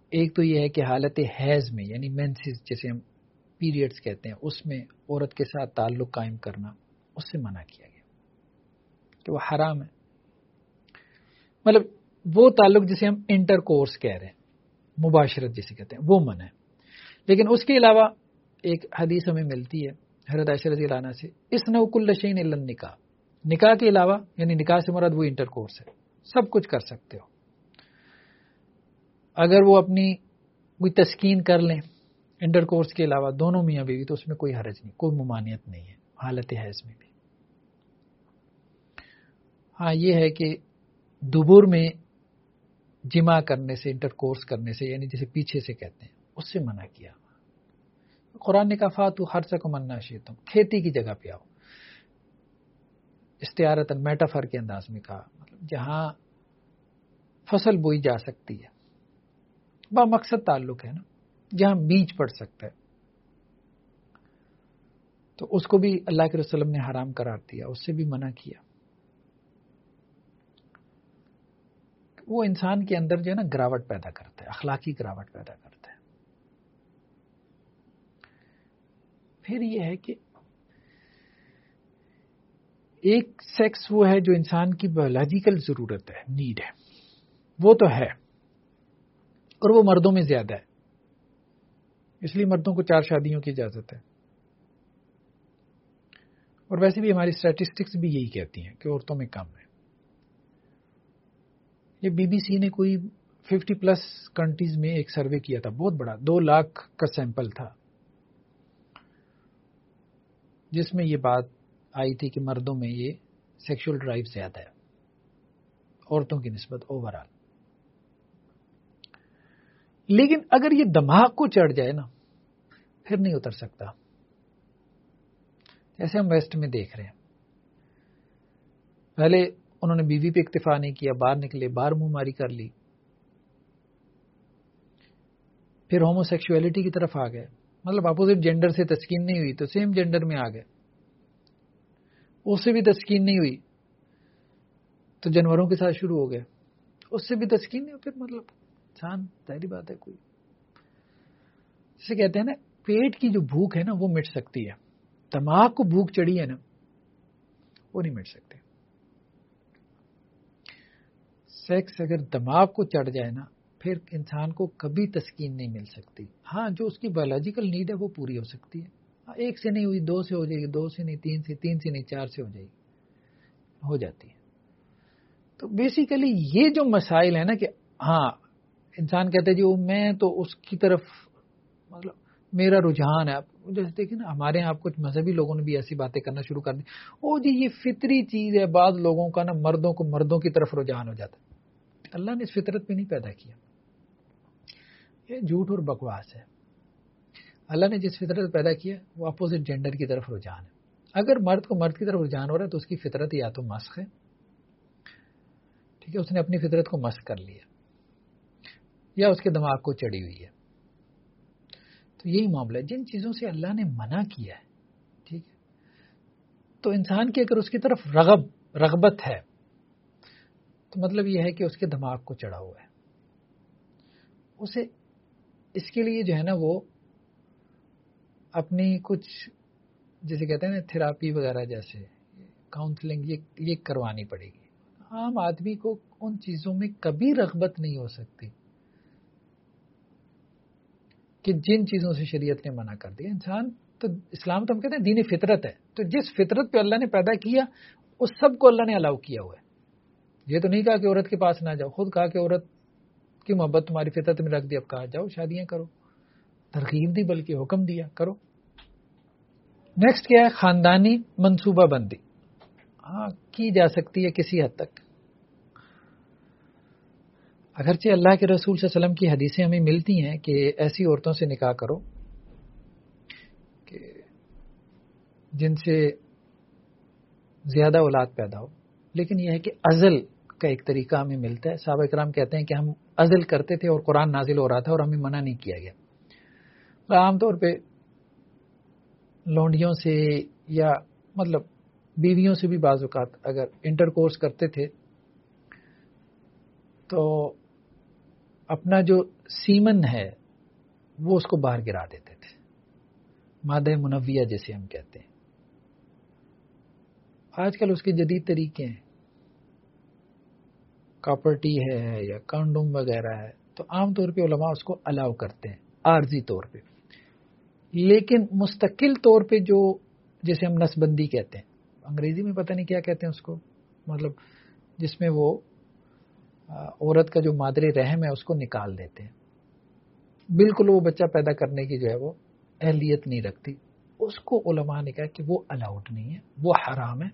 ایک تو یہ ہے کہ حالت حیض میں یعنی مینسز جسے ہم پیریڈز کہتے ہیں، اس میں عورت کے ساتھ تعلق قائم کرنا، اس سے منع کیا گیا۔ کہ وہ حرام ہے۔ مطلب وہ تعلق جسے ہم انٹر کورس کہہ رہے ہیں، مباشرت جسے کہتے ہیں، وہ من ہے۔ لیکن اس کے علاوہ ایک حدیث ہمیں ملتی ہے، حضرت عائشہ رضی اللہ عنہ سے اس نوک الشین نکاح نکاح کے علاوہ یعنی نکاح سے مراد وہ انٹر کورس ہے۔ سب کچھ کر سکتے ہو۔ اگر وہ اپنی کوئی تسکین کر لیں انٹر کورس کے علاوہ دونوں میاں بیوی، تو اس میں کوئی حرج نہیں، کوئی ممانعت نہیں ہے، حالت ہے اس میں بھی۔ ہاں یہ ہے کہ دبر میں جمع کرنے سے انٹر کورس کرنے سے یعنی جسے پیچھے سے کہتے ہیں، اس سے منع کیا۔ قرآن نے کہا، فاتو ہر سکو منا تم کھیتی کی جگہ پہ آؤ۔ استعارت میٹافر کے انداز میں کہا مطلب جہاں فصل بوئی جا سکتی ہے۔ با مقصد تعلق ہے نا، جہاں بیج پڑ سکتا ہے۔ تو اس کو بھی اللہ کے رسلم نے حرام قرار دیا، اس سے بھی منع کیا۔ وہ انسان کے اندر جو ہے نا، گراوٹ پیدا کرتا ہے، اخلاقی گراوٹ پیدا کرتا ہے۔ پھر یہ ہے کہ ایک سیکس وہ ہے جو انسان کی بایولوجیکل ضرورت ہے نیڈ ہے۔ وہ تو ہے۔ اور وہ مردوں میں زیادہ ہے۔ اس لیے مردوں کو چار شادیوں کی اجازت ہے۔ اور ویسے بھی ہماری اسٹیٹسٹکس بھی یہی کہتی ہیں کہ عورتوں میں کم ہے۔ یہ بی بی سی نے کوئی ففٹی پلس کنٹریز میں ایک سروے کیا تھا، بہت بڑا، دو لاکھ کا سیمپل تھا۔ جس میں یہ بات آئی تھی کہ مردوں میں یہ سیکشل ڈرائیو زیادہ ہے، عورتوں کی نسبت اوور آل لیکن اگر یہ دماغ کو چڑھ جائے نا، پھر نہیں اتر سکتا۔ جیسے ہم ویسٹ میں دیکھ رہے ہیں۔ پہلے انہوں نے بیوی پہ اکتفا نہیں کیا، باہر نکلے، باہر منہ ماری کر لی۔ پھر ہومو سیکچولیٹی کی طرف آ گئے۔ مطلب اپوزٹ جینڈر سے تسکین نہیں ہوئی، تو سیم جینڈر میں آ گئے۔ اس سے بھی تسکین نہیں ہوئی، تو جانوروں کے ساتھ شروع ہو گئے۔ اس سے بھی تسکین نہیں پھر مطلب انسان ظاہری بات ہے کوئی۔ جسے کہتے ہیں نا، پیٹ کی جو بھوک ہے نا، وہ مٹ سکتی ہے۔ دماغ کو بھوک چڑھی ہے نا، وہ نہیں مٹ سکتے۔ سیکس اگر دماغ کو چڑھ جائے نا، پھر انسان کو کبھی تسکین نہیں مل سکتی۔ ہاں جو اس کی بایولوجیکل نیڈ ہے، وہ پوری ہو سکتی ہے۔ ہاں، ایک سے نہیں ہوئی، دو سے ہو جائے گی، دو سے نہیں، تین سے تین سے نہیں، چار سے ہو جائے گی۔ ہو جاتی ہے۔ تو بیسیکلی یہ جو مسائل ہیں نا کہ ہاں انسان کہتے جو جی، میں تو اس کی طرف مطلب میرا رجحان ہے۔ آپ جیسے دیکھیں نا، ہمارے یہاں کچھ مذہبی لوگوں نے بھی ایسی باتیں کرنا شروع کر دی۔ او جی یہ فطری چیز ہے، بعض لوگوں کا نا مردوں کو مردوں کی طرف رجحان ہو جاتا ہے۔ اللہ نے اس فطرت میں نہیں پیدا کیا۔ یہ جھوٹ اور بکواس ہے۔ اللہ نے جس فطرت پیدا کیا، وہ اپوزٹ جینڈر کی طرف رجحان ہے۔ اگر مرد کو مرد کی طرف رجحان ہو رہا ہے، تو اس کی فطرت یا تو مسخ ہے۔ ٹھیک ہے، اس نے اپنی فطرت کو مسخ کر لیا۔ یا اس کے دماغ کو چڑھی ہوئی ہے۔ تو یہی معاملہ ہے۔ جن چیزوں سے اللہ نے منع کیا ہے، ٹھیک ہے۔ تو انسان کی اگر اس کی طرف رغب، رغبت ہے، تو مطلب یہ ہے کہ اس کے دماغ کو چڑھا ہوا ہے۔ اسے، اس کے لیے جو ہے نا وہ اپنی کچھ جیسے کہتے ہیں نا، تھراپی وغیرہ جیسے کاؤنسلنگ یہ کروانی پڑے گی۔ عام آدمی کو ان چیزوں میں کبھی رغبت نہیں ہو سکتی۔ کہ جن چیزوں سے شریعت نے منع کر دیا، انسان تو اسلام تو ہم کہتے ہیں دین فطرت ہے۔ تو جس فطرت پہ اللہ نے پیدا کیا، اس سب کو اللہ نے الاؤ کیا ہوا ہے۔ یہ تو نہیں کہا کہ عورت کے پاس نہ جاؤ، خود کہا کہ عورت کی محبت تمہاری فطرت میں رکھ دی، اب کہا جاؤ، شادیاں کرو۔ ترغیب دی، بلکہ حکم دیا، کرو۔ نیکسٹ کیا ہے؟ خاندانی منصوبہ بندی۔ ہاں کی جا سکتی ہے کسی حد تک۔ اگرچہ اللہ کے رسول صلی اللہ علیہ وسلم کی حدیثیں ہمیں ملتی ہیں کہ ایسی عورتوں سے نکاح کرو کہ جن سے زیادہ اولاد پیدا ہو۔ لیکن یہ ہے کہ ازل کا ایک طریقہ ہمیں ملتا ہے۔ صحابہ اکرام کہتے ہیں کہ ہم ازل کرتے تھے اور قرآن نازل ہو رہا تھا اور ہمیں منع نہیں کیا گیا۔ عام طور پہ لونڈیوں سے یا مطلب بیویوں سے بھی بعض اوقات اگر انٹر کورس کرتے تھے تو اپنا جو سیمن ہے، وہ اس کو باہر گرا دیتے تھے۔ مادہ منویہ جیسے ہم کہتے ہیں۔ آج کل اس کے جدید طریقے ہیں۔ کاپرٹی ہے یا کانڈوم وغیرہ ہے، تو عام طور پہ علماء اس کو الاؤ کرتے ہیں، عارضی طور پہ۔ لیکن مستقل طور پہ جو جیسے ہم نسبندی کہتے ہیں، انگریزی میں پتہ نہیں کیا کہتے ہیں اس کو۔ مطلب جس میں وہ عورت کا جو مادری رحم ہے، اس کو نکال دیتے ہیں۔ بالکل وہ بچہ پیدا کرنے کی جو ہے وہ اہلیت نہیں رکھتی۔ اس کو علماء نے کہا کہ وہ الاؤڈ نہیں ہے، وہ حرام ہے۔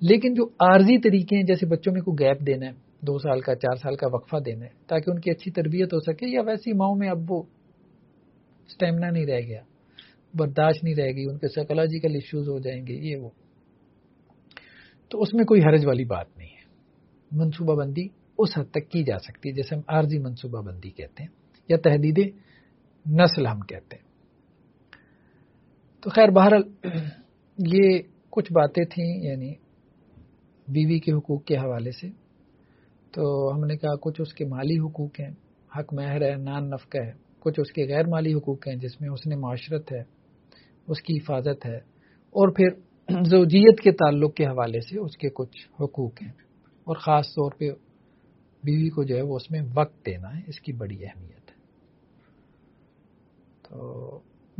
لیکن جو عارضی طریقے ہیں، جیسے بچوں میں کوئی گیپ دینا ہے، دو سال کا، چار سال کا وقفہ دینا ہے، تاکہ ان کی اچھی تربیت ہو سکے، یا ویسی ماؤں میں اب وہ اسٹیمنا نہیں رہ گیا، برداشت نہیں رہے گی ان کے سائیکولوجیکل ایشوز ہو جائیں گے، یہ وہ۔ تو اس میں کوئی حرج والی بات نہیں ہے۔ منصوبہ بندی اس حد تک کی جا سکتی ہے، جیسے ہم عارضی منصوبہ بندی کہتے ہیں یا تحدید نسل ہم کہتے ہیں۔ تو خیر، بہرحال یہ کچھ باتیں تھیں یعنی بیوی کے حقوق کے حوالے سے۔ تو ہم نے کہا کچھ اس کے مالی حقوق ہیں، حق مہر ہے، نان نفقہ ہے۔ کچھ اس کے غیر مالی حقوق ہیں، جس میں اس نے معاشرت ہے، اس کی حفاظت ہے۔ اور پھر زوجیت کے تعلق کے حوالے سے اس کے کچھ حقوق ہیں۔ اور خاص طور پہ بیوی کو جو ہے وہ اس میں وقت دینا ہے، اس کی بڑی اہمیت ہے۔ تو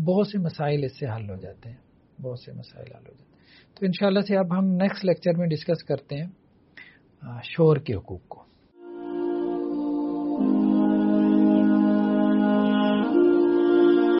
بہت سے مسائل اس سے حل ہو جاتے ہیں۔ بہت سے مسائل حل ہو جاتے ہیں۔ تو انشاءاللہ سے اب ہم نیکسٹ لیکچر میں ڈسکس کرتے ہیں شور کے حقوق کو۔